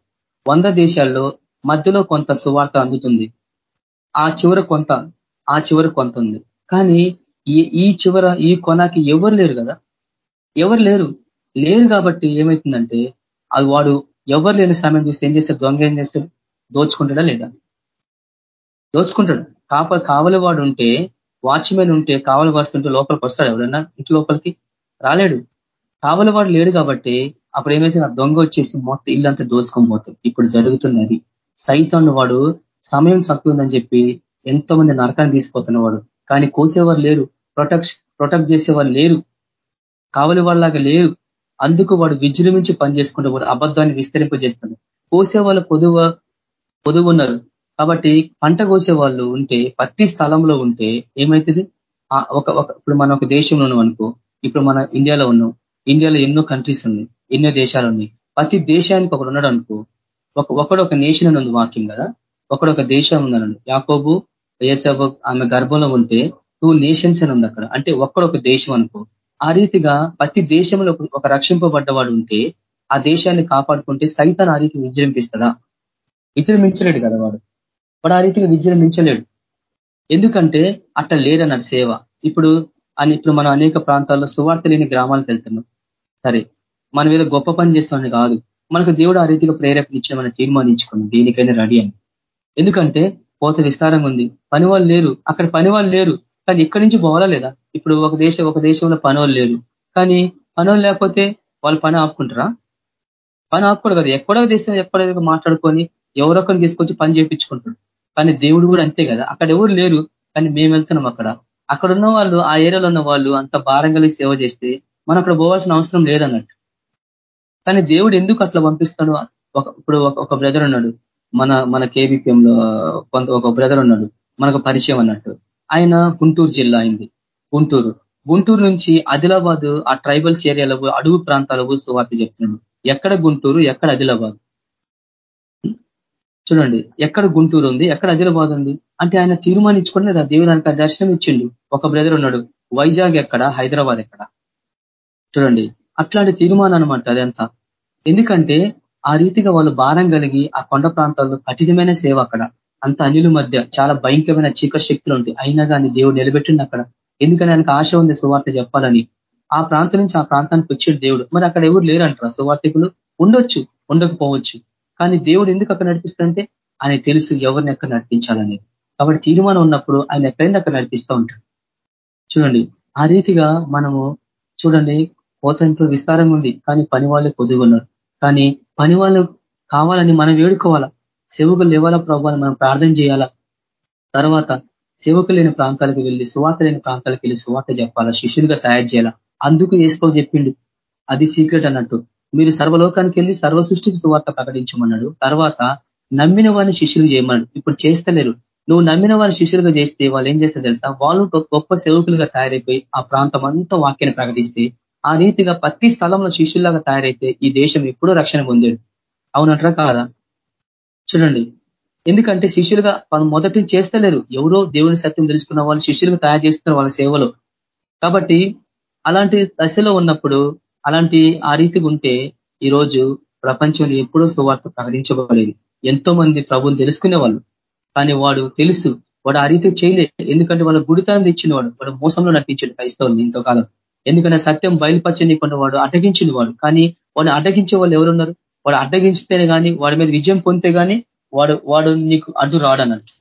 S1: వంద దేశాల్లో మధ్యలో కొంత సువార్త అందుతుంది. ఆ చివర కొంత ఆ చివర కొంత ఉంది. కానీ ఈ ఈ చివర ఈ కొనకి ఎవరు లేరు కదా? ఎవరు లేరు? లేరు కాబట్టి ఏమవుతుందంటే అది వాడు ఎవరు లేని సమయం చూస్తే ఏం చేస్తాడు? దొంగ ఏం చేస్తాడు? దోచుకుంటాడా లేదా? దోచుకుంటాడు. కాప కావలి వాడు ఉంటే వాచ్మెన్ ఉంటే కావలి వస్తుంటే లోపలికి వస్తాడు ఎవడన్నా? ఇంటి లోపలికి? రాలేడు. కావలి వాడు లేడు కాబట్టి అప్పుడు ఏమేసి దొంగ వచ్చేసి మొత్తం ఇల్లంతా దోసుకొని పోతుంది ఇప్పుడు జరుగుతుంది అది సైతాన్ని వాడు సమయం తక్కువ ఉందని చెప్పి ఎంతో మంది నరకాన్ని తీసుకుపోతున్నవాడు కానీ కోసేవారు లేరు. ప్రొటెక్ట్ ప్రొటెక్ట్ చేసేవారు లేరు. కావలి వాళ్ళలాగా లేరు. అందుకు వాడు విజృంభించి పనిచేసుకుంటూ వాడు అబద్ధాన్ని విస్తరింపజేస్తాడు. కోసే వాళ్ళు పొదువ పొదువు ఉన్నారు కాబట్టి పంట కోసే వాళ్ళు ఉంటే ప్రతి స్థలంలో ఉంటే ఏమవుతుంది ఒక ఇప్పుడు మన ఒక దేశంలో ఉన్నాం అనుకో. ఇప్పుడు మన ఇండియాలో ఉన్నాం. ఇండియాలో ఎన్నో కంట్రీస్ ఉన్నాయి. ఎన్నో దేశాలు ఉన్నాయి. ప్రతి దేశానికి ఒకడు ఉన్నాడు అనుకో. ఒక ఒకడు ఒక నేషన్ అని ఉంది వాక్యం కదా. ఒకడొక దేశం ఉందన్నాడు. యాకోబు ఏసబు ఆమె గర్భంలో ఉంటే టూ నేషన్స్ అని ఉంది అక్కడ. అంటే ఒక్కడొక దేశం అనుకో. ఆ రీతిగా ప్రతి దేశంలో ఒక రక్షింపబడ్డవాడు ఉంటే ఆ దేశాన్ని కాపాడుకుంటే సైతాన్ ఆ రీతికి విజృంభిస్తాడా విజృంభించలేడు కదా వాడు. వాడు ఆ రీతిగా విజృంభించలేడు ఎందుకంటే అట్లా లేరన్నాడు సేవ. ఇప్పుడు అని ఇప్పుడు మనం అనేక ప్రాంతాల్లో సువార్త లేని గ్రామాలకు వెళ్తున్నాం. సరే మనం ఏదో గొప్ప పని చేస్తామని కాదు. మనకు దేవుడు ఆ రీతిగా ప్రేరేపణ ఇచ్చిన మనం తీర్మానించుకున్నాం దేనికైనా రెడీ అని. ఎందుకంటే పోత విస్తారంగా ఉంది. పని వాళ్ళు లేరు. అక్కడ పని వాళ్ళు లేరు. కానీ ఇక్కడి నుంచి పోవాలా లేదా? ఇప్పుడు ఒక దేశం ఒక దేశంలో పని వాళ్ళు లేరు. కానీ పని లేకపోతే వాళ్ళు పని ఆపుకుంటారా? పని ఆపుకోడు కదా. ఎక్కడో దేశం ఎక్కడో మాట్లాడుకొని ఎవరొకరిని తీసుకొచ్చి పని చేయించుకుంటాడు కానీ దేవుడు కూడా అంతే కదా. అక్కడ ఎవరు లేరు. కానీ మేము వెళ్తున్నాం అక్కడ. అక్కడ ఉన్న వాళ్ళు ఆ ఏరియాలో ఉన్న వాళ్ళు అంత భారం కలిగి సేవ చేస్తే మనం అక్కడ పోవాల్సిన అవసరం లేదన్నట్టు. కానీ దేవుడు ఎందుకు అట్లా పంపిస్తాడు? ఒక ఇప్పుడు ఒక బ్రదర్ ఉన్నాడు. మన మన కేబిపిఎంలో కొంత ఒక బ్రదర్ ఉన్నాడు. మనకు పరిచయం అన్నట్టు. ఆయన గుంటూరు జిల్లా అయింది. గుంటూరు. గుంటూరు నుంచి ఆదిలాబాద్ ఆ ట్రైబల్స్ ఏరియాలో అడుగు ప్రాంతాలకు సువార్త చెప్తున్నాడు. ఎక్కడ గుంటూరు ఎక్కడ ఆదిలాబాద్? చూడండి ఎక్కడ గుంటూరు ఉంది ఎక్కడ ఆదిలాబాద్ ఉంది? అంటే ఆయన తీర్మానించుకుని దేవుడు దర్శనం ఇచ్చిండు. ఒక బ్రదర్ ఉన్నాడు. వైజాగ్ ఎక్కడ హైదరాబాద్ ఎక్కడ? చూడండి అట్లాంటి తీర్మానం అనమాట అదంతా. ఎందుకంటే ఆ రీతిగా వాళ్ళు భారం కలిగి ఆ కొండ ప్రాంతాల్లో కఠినమైన సేవ అక్కడ. అంత అనిల మధ్య చాలా భయంకరమైన చీకటి శక్తులు ఉంటాయి. అయినా కానీ దేవుడు నిలబెట్టింది అక్కడ. ఎందుకని ఆయనకు ఆశ ఉంది సువార్త చెప్పాలని. ఆ ప్రాంతం నుంచి ఆ ప్రాంతానికి వచ్చాడు దేవుడు. మరి అక్కడ ఎవరు లేరంటారు సువార్థికులు? ఉండొచ్చు ఉండకపోవచ్చు. కానీ దేవుడు ఎందుకు అక్కడ నడిపిస్తుంటే ఆయన తెలుసు ఎవరిని ఎక్కడ నడిపించాలనేది. కాబట్టి తీర్మానం ఉన్నప్పుడు ఆయన ఎక్కడైనా అక్కడ నడిపిస్తూ ఉంటాడు. చూడండి ఆ రీతిగా మనము చూడండి పోత ఎంతో విస్తారంగా ఉంది. కానీ పని వాళ్ళే పొదుగున్నారు. కానీ పని వాళ్ళు కావాలని మనం వేడుకోవాలా? సేవకులు లేవాలా ప్రభావం మనం ప్రార్థన చేయాలా? తర్వాత సేవకు లేని ప్రాంతాలకు వెళ్ళి సువార్త లేని ప్రాంతాలకు వెళ్ళి సువార్త చెప్పాలా? శిష్యులుగా తయారు చేయాలా? అందుకు వేసుకో చెప్పిండు. అది సీక్రెట్ అన్నట్టు. మీరు సర్వలోకానికి వెళ్ళి సర్వ సృష్టికి సువార్త ప్రకటించమన్నాడు. తర్వాత నమ్మిన వారిని శిష్యులు చేయమన్నాడు. ఇప్పుడు చేస్తలేరు. నువ్వు నమ్మిన వారి శిష్యులుగా చేస్తే వాళ్ళు ఏం చేస్తారు తెలుసా? వాళ్ళు గొప్ప సేవకులుగా తయారైపోయి ఆ ప్రాంతం అంతా వాక్యాన్ని ప్రకటిస్తే ఆ రీతిగా ప్రతి స్థలంలో శిష్యుల్లాగా తయారైతే ఈ దేశం ఎప్పుడూ రక్షణ పొందేది. అవునట్రా కాదా? చూడండి. ఎందుకంటే శిష్యులుగా వాళ్ళు మొదటి చేస్తలేరు. ఎవరో దేవుని సత్యం తెలుసుకున్న వాళ్ళు శిష్యులుగా తయారు చేస్తున్నారు వాళ్ళ సేవలో. కాబట్టి అలాంటి దశలో ఉన్నప్పుడు అలాంటి ఆ రీతిగా ఉంటే ఈరోజు ప్రపంచంలో ఎప్పుడో సువార్త ప్రకటించబడేది ఎంతో మంది ప్రభుని తెలుసుకునే వాళ్ళు. కానీ వాడు తెలుసు. వాడు ఆ రీతి చేయలేదు. ఎందుకంటే వాళ్ళ గుడితనం తెచ్చిన వాడు. వాడు మోసంలో నటించాడు క్రైస్తవుని ఇంతకాలం. ఎందుకంటే సత్యం బయలుపరచనీకుండా వాడు అడ్డగించిన వాడు. కానీ వాడు అడ్డగించే వాళ్ళు ఎవరున్నారు? వాడు అడ్డగించితేనే కానీ వాడి మీద విజయం పొందితే కానీ వాడు వాడు నీకు అడ్డు రాడన్నట్టు.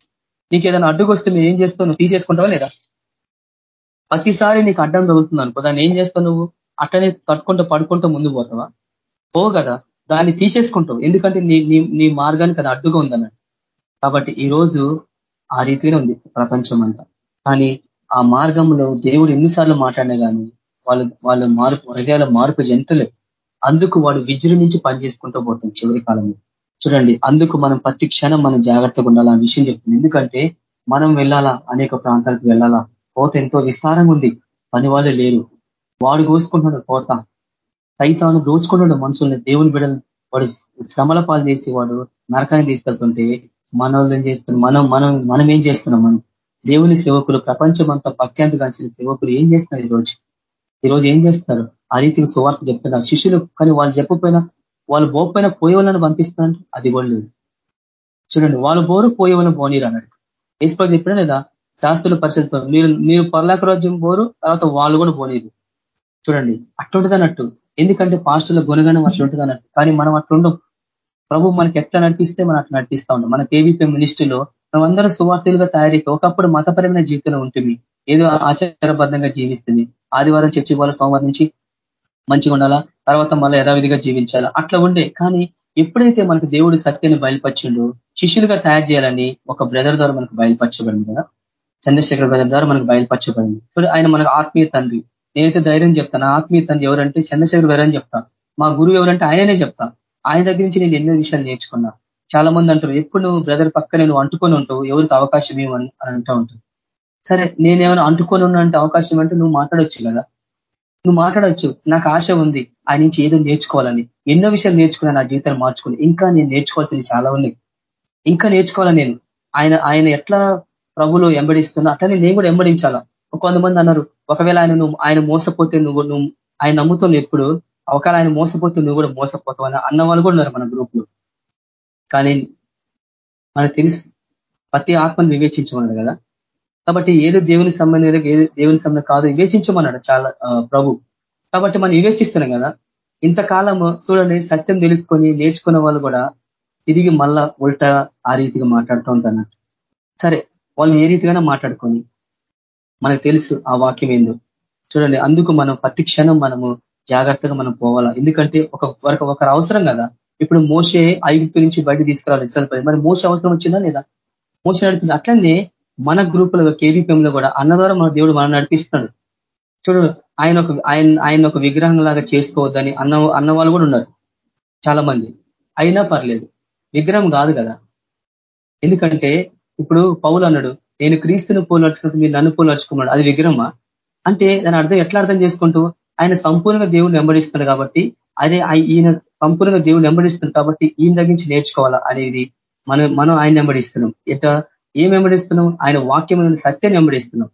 S1: నీకు ఏదైనా అడ్డుకు వస్తే మీరు ఏం చేస్తావు? నువ్వు తీసేసుకుంటావా లేదా? ప్రతిసారి నీకు అడ్డం తగులుతుంది అనుకో. దాన్ని ఏం చేస్తావు నువ్వు? అట్టనే తట్టుకుంటూ పడుకుంటూ ముందు పోతావా? పో కదా. దాన్ని తీసేసుకుంటావు. ఎందుకంటే నీ నీ మార్గానికి అది అడ్డుగా ఉందన్నట్టు. కాబట్టి ఈ రోజు ఆ రీతిగానే ఉంది ప్రపంచం అంతా కానీ ఆ మార్గంలో దేవుడు ఎన్నిసార్లు మాట్లాడినా కానీ వాళ్ళు వాళ్ళ మార్పు హృదయాల మార్పు జంతులే అందుకు వాడు విజృంభించి పనిచేసుకుంటూ పోతుంది చివరి కాలంలో. చూడండి అందుకు మనం ప్రతి క్షణం మనం జాగ్రత్తగా ఉండాలి. ఆ విషయం చెప్తుంది. ఎందుకంటే మనం వెళ్ళాలా? అనేక ప్రాంతాలకు వెళ్ళాలా? పోత ఎంతో విస్తారంగా ఉంది. పని వాళ్ళు లేరు. వాడు కోసుకుంటున్నాడు పోత. సైతాను దోచుకున్నాడు మనుషుల్ని. దేవుని బిడలు వాడు శ్రమల పాలు చేసి వాడు నరకాన్ని తీసుకెళ్తుంటే మన ఏం చేస్తున్నాం మనం మనం మనం ఏం చేస్తున్నాం మనం? దేవుని సేవకులు ప్రపంచం అంతా పక్యాంతగాంచిన సేవకులు ఏం చేస్తున్నారు ఈరోజు? ఈరోజు ఏం చేస్తున్నారు? ఆ రీతికి సువార్త చెప్తున్నారు. శిష్యులు కానీ వాళ్ళు చెప్పకపోయినా వాళ్ళు పోకపోయినా పోయే వాళ్ళని పంపిస్తున్నారు అది కూడా లేదు. చూడండి వాళ్ళు బోరు పోయే వాళ్ళని పోనీరు అన్నాడు. ఏసుకో చెప్పినా లేదా? శాస్త్రుల పరిస్థితి మీరు మీరు పర్లాక రాజ్యం పోరు తర్వాత వాళ్ళు కూడా పోనీరు. చూడండి అట్లుంటుంది అన్నట్టు. ఎందుకంటే పాస్టుల గుణగణం అట్లుంటుంది అన్నట్టు. కానీ మనం అట్లుండం. ప్రభు మనకి ఎట్లా నడిపిస్తే మనం అట్లా నడిపిస్తా ఉంటాం మన కేవీపీ మినిస్ట్రీలో మేమందరూ సువార్తలుగా తయారైతే ఒకప్పుడు మతపరమైన జీవితంలో ఉంటుంది ఏదో ఆచారబద్ధంగా జీవిస్తుంది. ఆదివారం చర్చి వాళ్ళ సోమవారం నుంచి మంచిగా ఉండాలా? తర్వాత మళ్ళీ యథావిధిగా జీవించాలా? అట్లా ఉండే. కానీ ఎప్పుడైతే మనకు దేవుడు సత్యాన్ని బయలుపరిచిండో శిష్యులుగా తయారు చేయాలని ఒక బ్రదర్ ద్వారా మనకు బయలుపరచబడింది కదా? చంద్రశేఖర్ బ్రదర్ ద్వారా మనకు బయలుపరచబడింది. సో ఆయన మనకు ఆత్మీయ తండ్రి. నేనైతే ధైర్యం చెప్తాను. ఆత్మీయ తండ్రి ఎవరంటే చంద్రశేఖర్ బ్రదర్ అని చెప్తా. మా గురువు ఎవరంటే ఆయననే చెప్తా. ఆయన దగ్గర నుంచి నేను ఎన్నో విషయాలు నేర్చుకున్నా. చాలా మంది అంటారు ఎప్పుడు నువ్వు బ్రదర్ పక్కనే నువ్వు అంటుకొని ఉంటావు? ఎవరికి అవకాశం ఏమని అని అంటూ ఉంటావు సరే నేనేమైనా అంటుకొని ఉన్నంటే అంటే అవకాశం అంటే నువ్వు మాట్లాడొచ్చు కదా. నువ్వు మాట్లాడొచ్చు. నాకు ఆశ ఉంది. ఆయన నుంచి ఏదో నేర్చుకోవాలని. ఎన్నో విషయాలు నేర్చుకున్నా నా జీవితాన్ని మార్చుకుని. ఇంకా నేను నేర్చుకోవాల్సింది చాలా ఉన్నాయి. ఇంకా నేర్చుకోవాలని నేను? ఆయన ఆయన ఎట్లా ప్రభులు ఎంబడిస్తున్నా అట్లనే నేను కూడా ఎంబడించాలా కొంతమంది అన్నారు ఒకవేళ ఆయన నువ్వు ఆయన మోసపోతే నువ్వు నువ్వు ఆయన నమ్ముతున్న ఎప్పుడు ఒకవేళ ఆయన మోసపోతే నువ్వు కూడా మోసపోతావు అని అన్న వాళ్ళు కూడా ఉన్నారు మన గ్రూప్లో కానీ మనకు తెలుసు ప్రతి ఆత్మను వివేచించమన్నారు కదా. కాబట్టి ఏదో దేవుని సంబంధం ఏదో దేవుని సంబంధం కాదు వివేచించమన్నాడు చాలా ప్రభు. కాబట్టి మనం వివేచిస్తున్నాం కదా. ఇంతకాలము చూడండి సత్యం తెలుసుకొని నేర్చుకున్న వాళ్ళు కూడా తిరిగి మళ్ళా ఉల్టా ఆ రీతిగా మాట్లాడుతూ ఉంటారు సరే వాళ్ళు ఏ రీతిగానే మాట్లాడుకొని మనకు తెలుసు ఆ వాక్యం ఏందో. చూడండి అందుకు మనం ప్రతి క్షణం మనము జాగ్రత్తగా మనం పోవాలా. ఎందుకంటే ఒక వరకు ఒకరు అవసరం కదా. ఇప్పుడు మోసే ఐగుప్తు నుంచి బయట తీసుకురావాలి ఇస్తారు మరి మోస అవసరం వచ్చిందా లేదా? మోస నడిపింది అట్లనే మన గ్రూపులో కేబీపీఎంలో కూడా అన్న ద్వారా మన దేవుడు మనం నడిపిస్తున్నాడు చూడు ఆయన ఒక ఆయన ఆయన ఒక విగ్రహం లాగా చేసుకోవద్దని అన్న అన్న వాళ్ళు కూడా ఉన్నారు. చాలా మంది. అయినా పర్లేదు. విగ్రహం కాదు కదా. ఎందుకంటే ఇప్పుడు పౌలు అన్నాడు నేను క్రీస్తుని పోలు నడుచుకుంటూ మీరు నన్ను పోలు నడుచుకున్నాడు. అది విగ్రహమా? అంటే దాని అర్థం ఎట్లా అర్థం చేసుకుంటూ ఆయన సంపూర్ణంగా దేవుని వెంబడిస్తున్నాడు కాబట్టి అదే ఈయన సంపూర్ణంగా దేవుని వెంబడిస్తున్నాడు కాబట్టి ఈయన తగ్గించి నేర్చుకోవాలా అనేది మనం మనం ఆయన వెంబడిస్తున్నాం. ఎట్లా? ఏం వెంబడిస్తున్నాం ఆయన వాక్యం సత్యాన్ని వెంబడిస్తున్నాం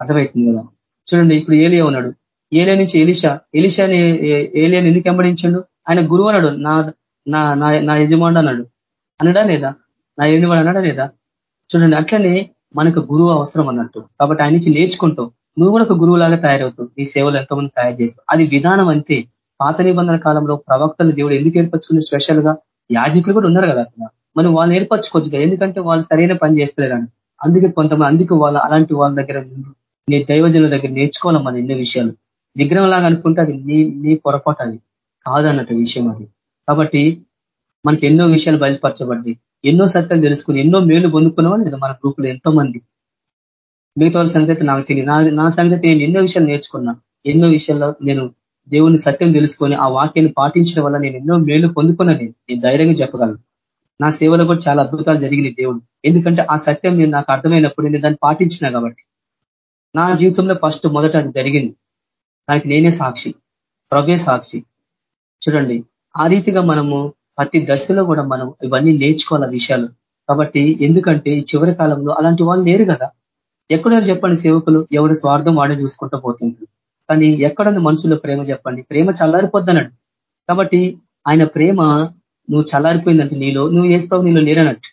S1: అర్థమవుతుంది కదా? చూడండి ఇప్పుడు ఏలియా ఉన్నాడు. ఏలియా నుంచి ఎలిషా. ఎలిషాని ఏలియాని ఎందుకు వెంబడించాడు? ఆయన గురువు అన్నాడు. నా నా నా యజమాడు అన్నాడు. అనడా లేదా? నా ఏలివాడు అన్నాడా లేదా? చూడండి అట్లనే మనకు గురువు అవసరం అన్నట్టు. కాబట్టి ఆయన నుంచి నేర్చుకుంటావు నువ్వు కూడా ఒక గురువులాగా తయారవుతావు. నీ సేవలు ఎంతోమంది తయారు చేస్తావు. అది విధానం అంతే. పాత నిబంధన కాలంలో ప్రవక్తలు దేవుడు ఎందుకు ఏర్పరచుకుని స్పెషల్గా యాజకులు కూడా ఉన్నారు కదా అక్కడ. మనం వాళ్ళు ఏర్పరచుకోవచ్చు ఎందుకంటే వాళ్ళు సరైన పని చేస్తలేరని. అందుకే కొంతమంది అందుకు వాళ్ళ అలాంటి వాళ్ళ దగ్గర నీ దైవజనుల దగ్గర నేర్చుకోవాలి మన ఎన్నో విషయాలు? విగ్రహం లాగా అనుకుంటే అది నీ నీ పొరపాటు అది. కాదన్నట్టు విషయం అది. కాబట్టి మనకి ఎన్నో విషయాలు బయలుపరచబడ్డాయి. ఎన్నో సత్యాలు తెలుసుకుని ఎన్నో మేలు పొందుకున్నామని లేదా మన గ్రూపులో ఎంతో మంది మిగతా సంగతి నాకు తెలియదు. నా సంగతి నేను ఎన్నో విషయాలు నేర్చుకున్నా. ఎన్నో విషయాల్లో నేను దేవుని సత్యం తెలుసుకొని ఆ వాక్యాన్ని పాటించడం వల్ల నేను ఎన్నో మేలు పొందుకున్నా నేను ధైర్యంగా చెప్పగలను. నా సేవలో కూడా చాలా అద్భుతాలు జరిగినాయి దేవుడు. ఎందుకంటే ఆ సత్యం నేను నాకు అర్థమైనప్పుడు నేను దాన్ని పాటించిన కాబట్టి. నా జీవితంలో ఫస్ట్ మొదట అది జరిగింది. దానికి నేనే సాక్షి. ప్రవే సాక్షి. చూడండి ఆ రీతిగా మనము ప్రతి దశలో కూడా మనం ఇవన్నీ నేర్చుకోవాలి విషయాలు. కాబట్టి ఎందుకంటే ఈ చివరి కాలంలో అలాంటి వాళ్ళు లేరు కదా. ఎక్కడో చెప్పండి సేవకులు ఎవరి స్వార్థం వాడే చూసుకుంటూ పోతుంటారు. కానీ ఎక్కడుంది మనుషుల్లో ప్రేమ చెప్పండి. ప్రేమ చల్లారిపోద్దన్నాడు. కాబట్టి ఆయన ప్రేమ నువ్వు చల్లారిపోయిందంటే నీలో నువ్వు వేసుకోవు నీలో లేరనట్టు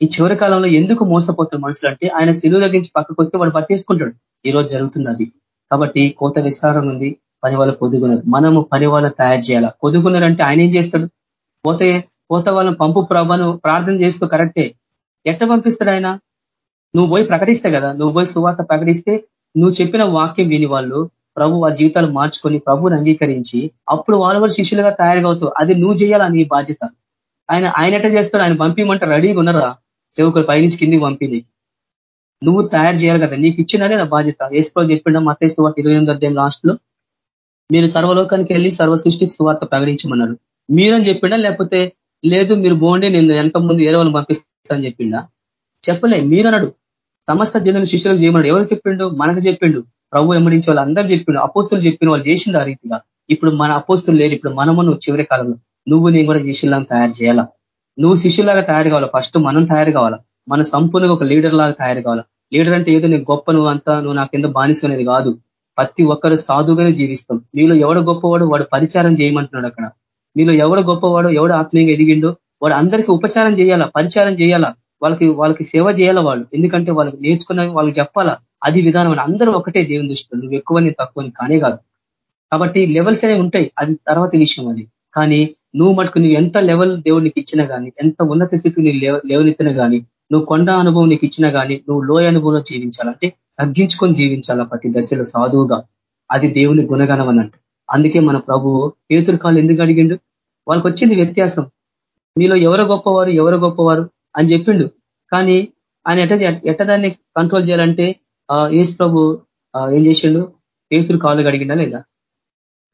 S1: ఈ చివరి కాలంలో ఎందుకు మోసపోతున్న మనుషులు అంటే ఆయన సిలువు దగ్గరించి పక్కకు వస్తే వాడు పట్టేసుకుంటాడు. ఈ రోజు జరుగుతుంది అది. కాబట్టి కోత విస్తారం ఉంది పని వాళ్ళ పొదుగున్నారు మనము పని వాళ్ళ తయారు చేయాలా? పొదుగున్నారంటే ఆయన ఏం చేస్తాడు? పోతే పోత వాళ్ళని పంపు ప్రభను ప్రార్థన చేస్తూ కరెక్టే. ఎట్ట పంపిస్తాడు ఆయన? నువ్వు పోయి ప్రకటిస్తే కదా నువ్వు పోయి సువార్త ప్రకటిస్తే నువ్వు చెప్పిన వాక్యం విని వాళ్ళు ప్రభు వారి జీవితాలు మార్చుకొని ప్రభుని అంగీకరించి అప్పుడు వాళ్ళు కూడా శిష్యులుగా తయారుగా అది నువ్వు చేయాలా నీ బాధ్యత? ఆయన ఆయన ఎట్ట చేస్తాడు? ఆయన పంపిమంటే రెడీగా ఉన్నారా? సేవకులు పైనుంచి కిందికి పంపిణీ నువ్వు తయారు చేయాలి కదా నీకు ఇచ్చినదే నా బాధ్యత. ఏసుకో చెప్పిండ మతే సువార్త ఇరవై ఎనిమిది అధ్యాయం లాస్ట్లో. మీరు సర్వలోకానికి వెళ్ళి సర్వ సృష్టికి సువార్త ప్రకటించమన్నారు. మీరని చెప్పిండా? లేకపోతే లేదు మీరు బోండి నేను వెనక ముందు ఏరే వాళ్ళని పంపిస్తానని చెప్పిండా? చెప్పలే మీరు అన్నాడు సమస్త జనులు శిష్యులకు చేయమన్నాడు. ఎవరు చెప్పిండు? మనకు చెప్పిండు. ప్రభు వెంబడించే వాళ్ళు అందరూ చెప్పిండు అపోస్తులు చెప్పిన వాళ్ళు చేసింది ఆ రీతిగా. ఇప్పుడు మన అపోస్తులు లేరు ఇప్పుడు మనము నువ్వు చివరి కాలంలో. నువ్వు నేను కూడా శిష్యులాగా తయారు చేయాలా? నువ్వు శిష్యులాగా తయారు కావాలా? ఫస్ట్ మనం తయారు కావాలా? మన సంపూర్ణంగా ఒక లీడర్ లాగా తయారు కావాలా? లీడర్ అంటే ఏదో నేను గొప్ప నువ్వు అంతా నువ్వు నాకు కింద బానిసనేది కాదు. ప్రతి ఒక్కరు సాధుగానే జీవిస్తాం. నీలో ఎవడు గొప్పవాడు వాడు పరిచారం చేయమంటున్నాడు అక్కడ. నీలో ఎవడు గొప్పవాడు ఎవడు ఆత్మీయంగా ఎదిగిండో వాడు అందరికీ ఉపచారం చేయాలా? పరిచారం చేయాలా? వాళ్ళకి వాళ్ళకి సేవ చేయాలా వాళ్ళు? ఎందుకంటే వాళ్ళకి నేర్చుకున్నవి వాళ్ళకి చెప్పాలా? అది విధానం అందరూ ఒకటే దేవుని దృష్టిలో నువ్వు ఎక్కువని తక్కువని కానే కాదు. కాబట్టి లెవెల్స్ అనేవి ఉంటాయి. అది తర్వాత విషయం అది. కానీ నువ్వు మటుకు నువ్వు ఎంత లెవెల్ దేవునికి ఇచ్చినా కానీ ఎంత ఉన్నత స్థితికి నీ లెవెలెత్తినా కానీ నువ్వు కొండ అనుభవం నీకు ఇచ్చినా కానీ నువ్వు లోయ అనుభవంలో జీవించాలంటే తగ్గించుకొని జీవించాలా ప్రతి దశలో సాధువుగా? అది దేవుని గుణగణం అన్నట్టు. అందుకే మన ప్రభువు పేతురు కాళ్ళు ఎందుకు అడిగిండు? వాళ్ళకి వచ్చింది వ్యత్యాసం. మీలో ఎవరు గొప్పవారు ఎవరు గొప్పవారు అని చెప్పిండు. కానీ ఆయన ఎట ఎట్ట దాన్ని కంట్రోల్ చేయాలంటే యేసు ప్రభు ఏం చేసిండు? పేతురు కాళ్ళు గడిగిందా లేదా?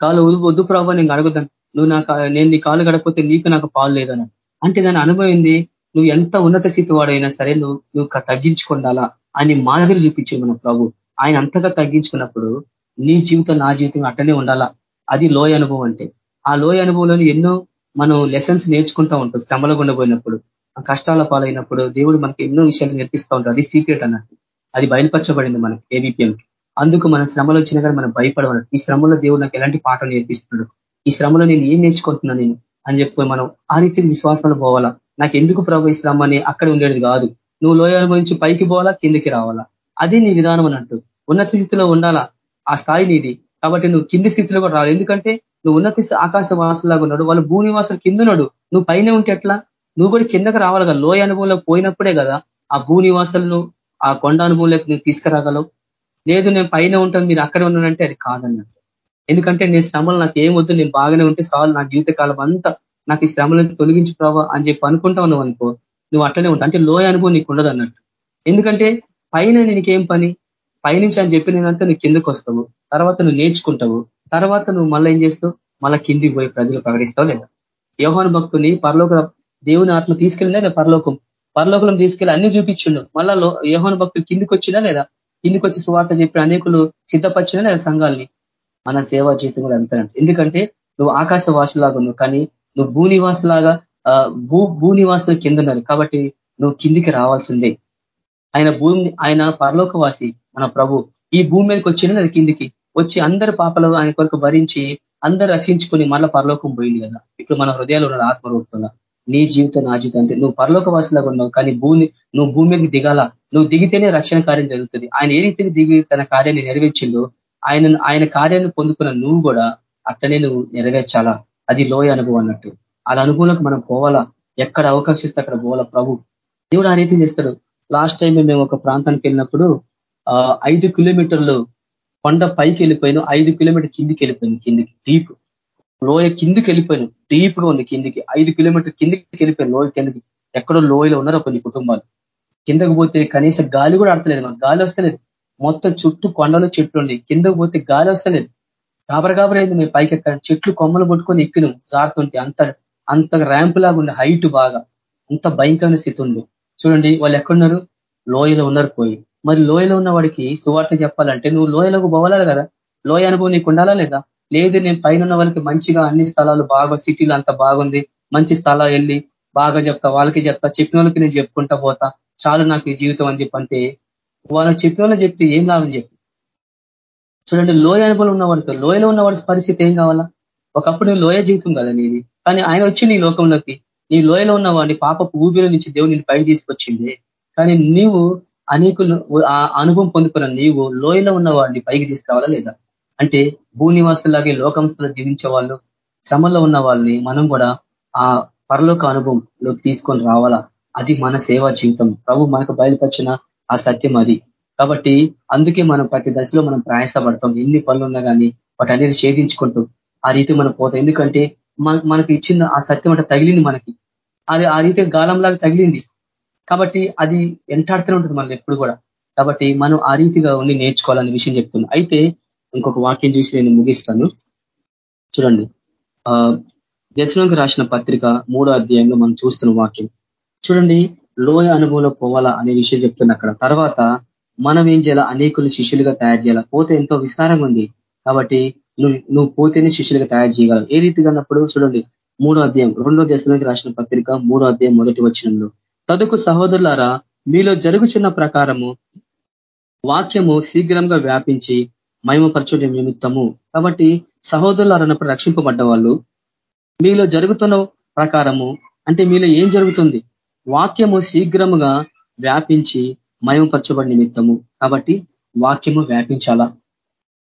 S1: కాలు వద్దు ప్రభు నేను అడుగుతాను నువ్వు నాకు నేను నీ కాళ్ళు గడకపోతే నీకు నాకు పాలు లేదన అంటే దాని అనుభవింది నువ్వు ఎంత ఉన్నత స్థితి వాడైనా సరే నువ్వు నువ్వు తగ్గించుకుండాలా అని మాదిరి చూపించే మన ప్రభు. ఆయన అంతగా తగ్గించుకున్నప్పుడు నీ జీవితం నా జీవితం అట్టనే ఉండాలా? అది లోయ అనుభవం అంటే. ఆ లోయ అనుభవంలోని ఎన్నో మనం లెసన్స్ నేర్చుకుంటూ ఉంటాం శ్రమల గుండా పోయినప్పుడు. కష్టాల పాలైనప్పుడు దేవుడు మనకి ఎన్నో విషయాలు నేర్పిస్తూ ఉంటాడు. అది సీక్రెట్ అన్నట్టు. అది బయలుపరచబడింది మనకి ఏబిపిఎంకి అందుకు మన శ్రమలు వచ్చినా కానీ మనం భయపడవాలి. ఈ శ్రమలో దేవుడు నాకు ఎలాంటి పాఠం నేర్పిస్తున్నాడు? ఈ శ్రమలో నేను ఏం నేర్చుకుంటున్నా నేను? అని చెప్పి మనం ఆ రీతి విశ్వాసంలో పోవాలా? నాకు ఎందుకు ప్రభు ఈ శ్రమ అని అక్కడ ఉండేది కాదు. నువ్వు లోయ అనుభవించి పైకి పోవాలా కిందికి రావాలా? అది నీ విధానం అన్నట్టు. ఉన్నత స్థితిలో ఉండాలా? ఆ స్థాయి నీది. కాబట్టి నువ్వు కింది స్థితిలో కూడా రావాలి. ఎందుకంటే నువ్వు ఉన్నత ఆకాశ వాసులాగా ఉన్నాడు. వాళ్ళు భూనివాసులు కిందన్నాడు నువ్వు పైన ఉంటే ఎట్లా? నువ్వు కూడా కిందకి రావాలి కదా. లోయ అనుభవంలో పోయినప్పుడే కదా ఆ భూనివాసులను ఆ కొండ అనుభవంలోకి నువ్వు తీసుకురాగలవు? లేదు నేను పైన ఉంటాను మీరు అక్కడ ఉన్నానంటే అది కాదన్నట్టు. ఎందుకంటే నేను శ్రమలు నాకు ఏం వద్దు నేను బాగానే ఉంటే చాలు నా జీవితకాలం అంతా నాకు ఈ శ్రమలను తొలగించి అని చెప్పి అనుకుంటా ఉన్నావు అనుకో. నువ్వు అట్లనే ఉంటావు అంటే లోయ అనుభవం నీకు ఉండదు అన్నట్టు. ఎందుకంటే పైన నీకేం పని? పైనుంచి అని చెప్పినంతా నువ్వు కిందకు వస్తావు. తర్వాత నువ్వు నేర్చుకుంటావు. తర్వాత నువ్వు మళ్ళీ ఏం చేస్తావు? మళ్ళీ కిందికి పోయి ప్రజలు ప్రకటిస్తావు లేదా? యోహాను భక్తుని పరలోక దేవుని ఆత్మ తీసుకెళ్ళిందా పరలోకం? పరలోకం తీసుకెళ్ళి అన్ని చూపించిండు. మళ్ళా యోహోన్ భక్తులు కిందికి వచ్చినా లేదా? కిందికి వచ్చి సువార్త చెప్పి అనేకులు సిద్ధపరిచినా లేదా సంఘాలని? మన సేవా జీవితం కూడా అంతే ఎందుకంటే నువ్వు ఆకాశ వాసులాగా ఉన్నావు కానీ నువ్వు భూనివాసులాగా భూ భూనివాసుల కింద ఉన్నారు కాబట్టి నువ్వు కిందికి రావాల్సిందే. ఆయన భూమి ఆయన పరలోకవాసి మన ప్రభు. ఈ భూమి మీదకి వచ్చిన లేదా కిందికి? వచ్చి అందరి పాపలు ఆయన కొరకు భరించి అందరు రక్షించుకొని మళ్ళీ పరలోకం పోయింది కదా. ఇప్పుడు మన హృదయాలు ఉన్న ఆత్మరూపంగా నీ జీవితం నా జీవితం అంతే నువ్వు పరలోకవాసులాగా ఉన్నావు కానీ భూమి నువ్వు భూమి మీదకి దిగాల. నువ్వు దిగితేనే రక్షణ కార్యం జరుగుతుంది. ఆయన ఏ రీతికి దిగి తన కార్యాన్ని నెరవేర్చిందో ఆయన ఆయన కార్యాన్ని పొందుకున్న నువ్వు కూడా అట్టనే నువ్వు నెరవేర్చాలా? అది లోయ అనుభవం అన్నట్టు. అలా అనుభవంలోకి మనం పోవాలా? ఎక్కడ అవకాశిస్తే అక్కడ పోవాలా ప్రభు? దేవుడు ఆ రీతి చేస్తాడు. లాస్ట్ టైం మేము ఒక ప్రాంతానికి వెళ్ళినప్పుడు ఐదు కిలోమీటర్లు కొండ పైకి వెళ్ళిపోయిన. ఐదు కిలోమీటర్ కిందికి వెళ్ళిపోయింది కిందికి డీప్. లోయ కిందికి వెళ్ళిపోయాను డీప్గా ఉంది కిందికి. ఐదు కిలోమీటర్ కిందికి వెళ్ళిపోయాను లోయ కిందికి. ఎక్కడో లోయలో ఉన్నారో కొన్ని కుటుంబాలు. కిందకు పోతే కనీసం గాలి కూడా ఆడతలేదు మాకు. గాలి వస్తలేదు. మొత్తం చుట్టూ కొండలు చెట్లు ఉండి కిందకు పోతే గాలి వస్తలేదు. కాబర కాబరైంది మేము పైకి ఎక్కడ చెట్లు కొమ్మలు పట్టుకొని ఎక్కినాం. జారుతుంటే అంత అంత ర్యాంప్ లాగా ఉండే హైట్ బాగా. అంత భయంకరమైన స్థితి ఉంది. చూడండి వాళ్ళు ఎక్కడున్నారు? లోయలో ఉన్నారు పోయి. మరి లోయలో ఉన్న వాడికి సువార్త చెప్పాలంటే నువ్వు లోయలకు పోవాలా కదా లోయ అనుభవం నీకు ఉండాలా లేదా? లేదు నేను పైన ఉన్న వాళ్ళకి మంచిగా అన్ని స్థలాలు బాగా సిటీలు అంత బాగుంది మంచి స్థలాలు వెళ్ళి బాగా చెప్తా వాళ్ళకి చెప్తా చెప్పిన వాళ్ళకి నేను చెప్పుకుంటా పోతా చాలు నాకు ఈ జీవితం అని చెప్పంటే వాళ్ళు చెప్పిన వాళ్ళని చెప్తే ఏం లాభం చెప్పి? చూడండి లోయ అనుభవం ఉన్నవాడితో లోయలో ఉన్నవాడి పరిస్థితి ఏం కావాలా? ఒకప్పుడు లోయ జీవితం కదా నీది కానీ ఆయన వచ్చి నీ లోకంలోకి నీ లోయలో ఉన్నవాడిని పాపపు ఊబిలో నుంచి దేవుడు నేను పైకి తీసుకొచ్చింది. కానీ నీవు అనేకులు ఆ అనుభవం పొందుకున్న నీవు లోయలో ఉన్నవాడిని పైకి తీసుకురావాలా లేదా? అంటే భూనివాసులాగే లోకంస్థలు జీవించే వాళ్ళు శ్రమలో ఉన్న వాళ్ళని మనం కూడా ఆ పరలోక అనుభవంలోకి తీసుకొని రావాలా? అది మన సేవా జీవితం. ప్రభు మనకు బయలుపరిచిన ఆ సత్యం అది. కాబట్టి అందుకే మనం ప్రతి దశలో మనం ప్రయాసపడతాం. ఎన్ని పనులు ఉన్నా కానీ వాటి అనేది ఛేదించుకుంటూ ఆ రీతి మనం పోతాం. ఎందుకంటే మనకి ఇచ్చిన ఆ సత్యం అంటే తగిలింది మనకి. అది ఆ రీతి గాలంలాగా తగిలింది. కాబట్టి అది ఎంటాడుతూనే ఉంటుంది మనం ఎప్పుడు కూడా. కాబట్టి మనం ఆ రీతిగా ఉండి నేర్చుకోవాలనే విషయం చెప్తున్నాం. అయితే ఇంకొక వాక్యం చూసి నేను ముగిస్తాను. చూడండి. ఆ దశలోకి రాసిన పత్రిక మూడో అధ్యాయంలో మనం చూస్తున్న వాక్యం. చూడండి లోయ అనుభవంలో పోవాలా అనే విషయం చెప్తున్నా అక్కడ. తర్వాత మనం ఏం చేయాలా? అనేకులు శిష్యులుగా తయారు చేయాలా? పోతే ఎంతో విస్తారంగా ఉంది. కాబట్టి నువ్వు నువ్వు పోతేనే శిష్యులుగా తయారు చేయగలవు. ఏ రీతిగా అన్నప్పుడు చూడండి. మూడో అధ్యాయం రెండో దశలోకి రాసిన పత్రిక మూడో అధ్యాయం మొదటి వచ్చినంలో తదుకు సహోదరులారా మీలో జరుగుచున్న ప్రకారము వాక్యము శీఘ్రంగా వ్యాపించి మహిమపరచుట నిమిత్తము. కాబట్టి సహోదరులు అన్నప్పుడు రక్షింపబడ్డ వాళ్ళు మీలో జరుగుతున్న ప్రకారము అంటే మీలో ఏం జరుగుతుంది? వాక్యము శీఘ్రముగా వ్యాపించి మయమపరచబడి నిమిత్తము. కాబట్టి వాక్యము వ్యాపించాలా?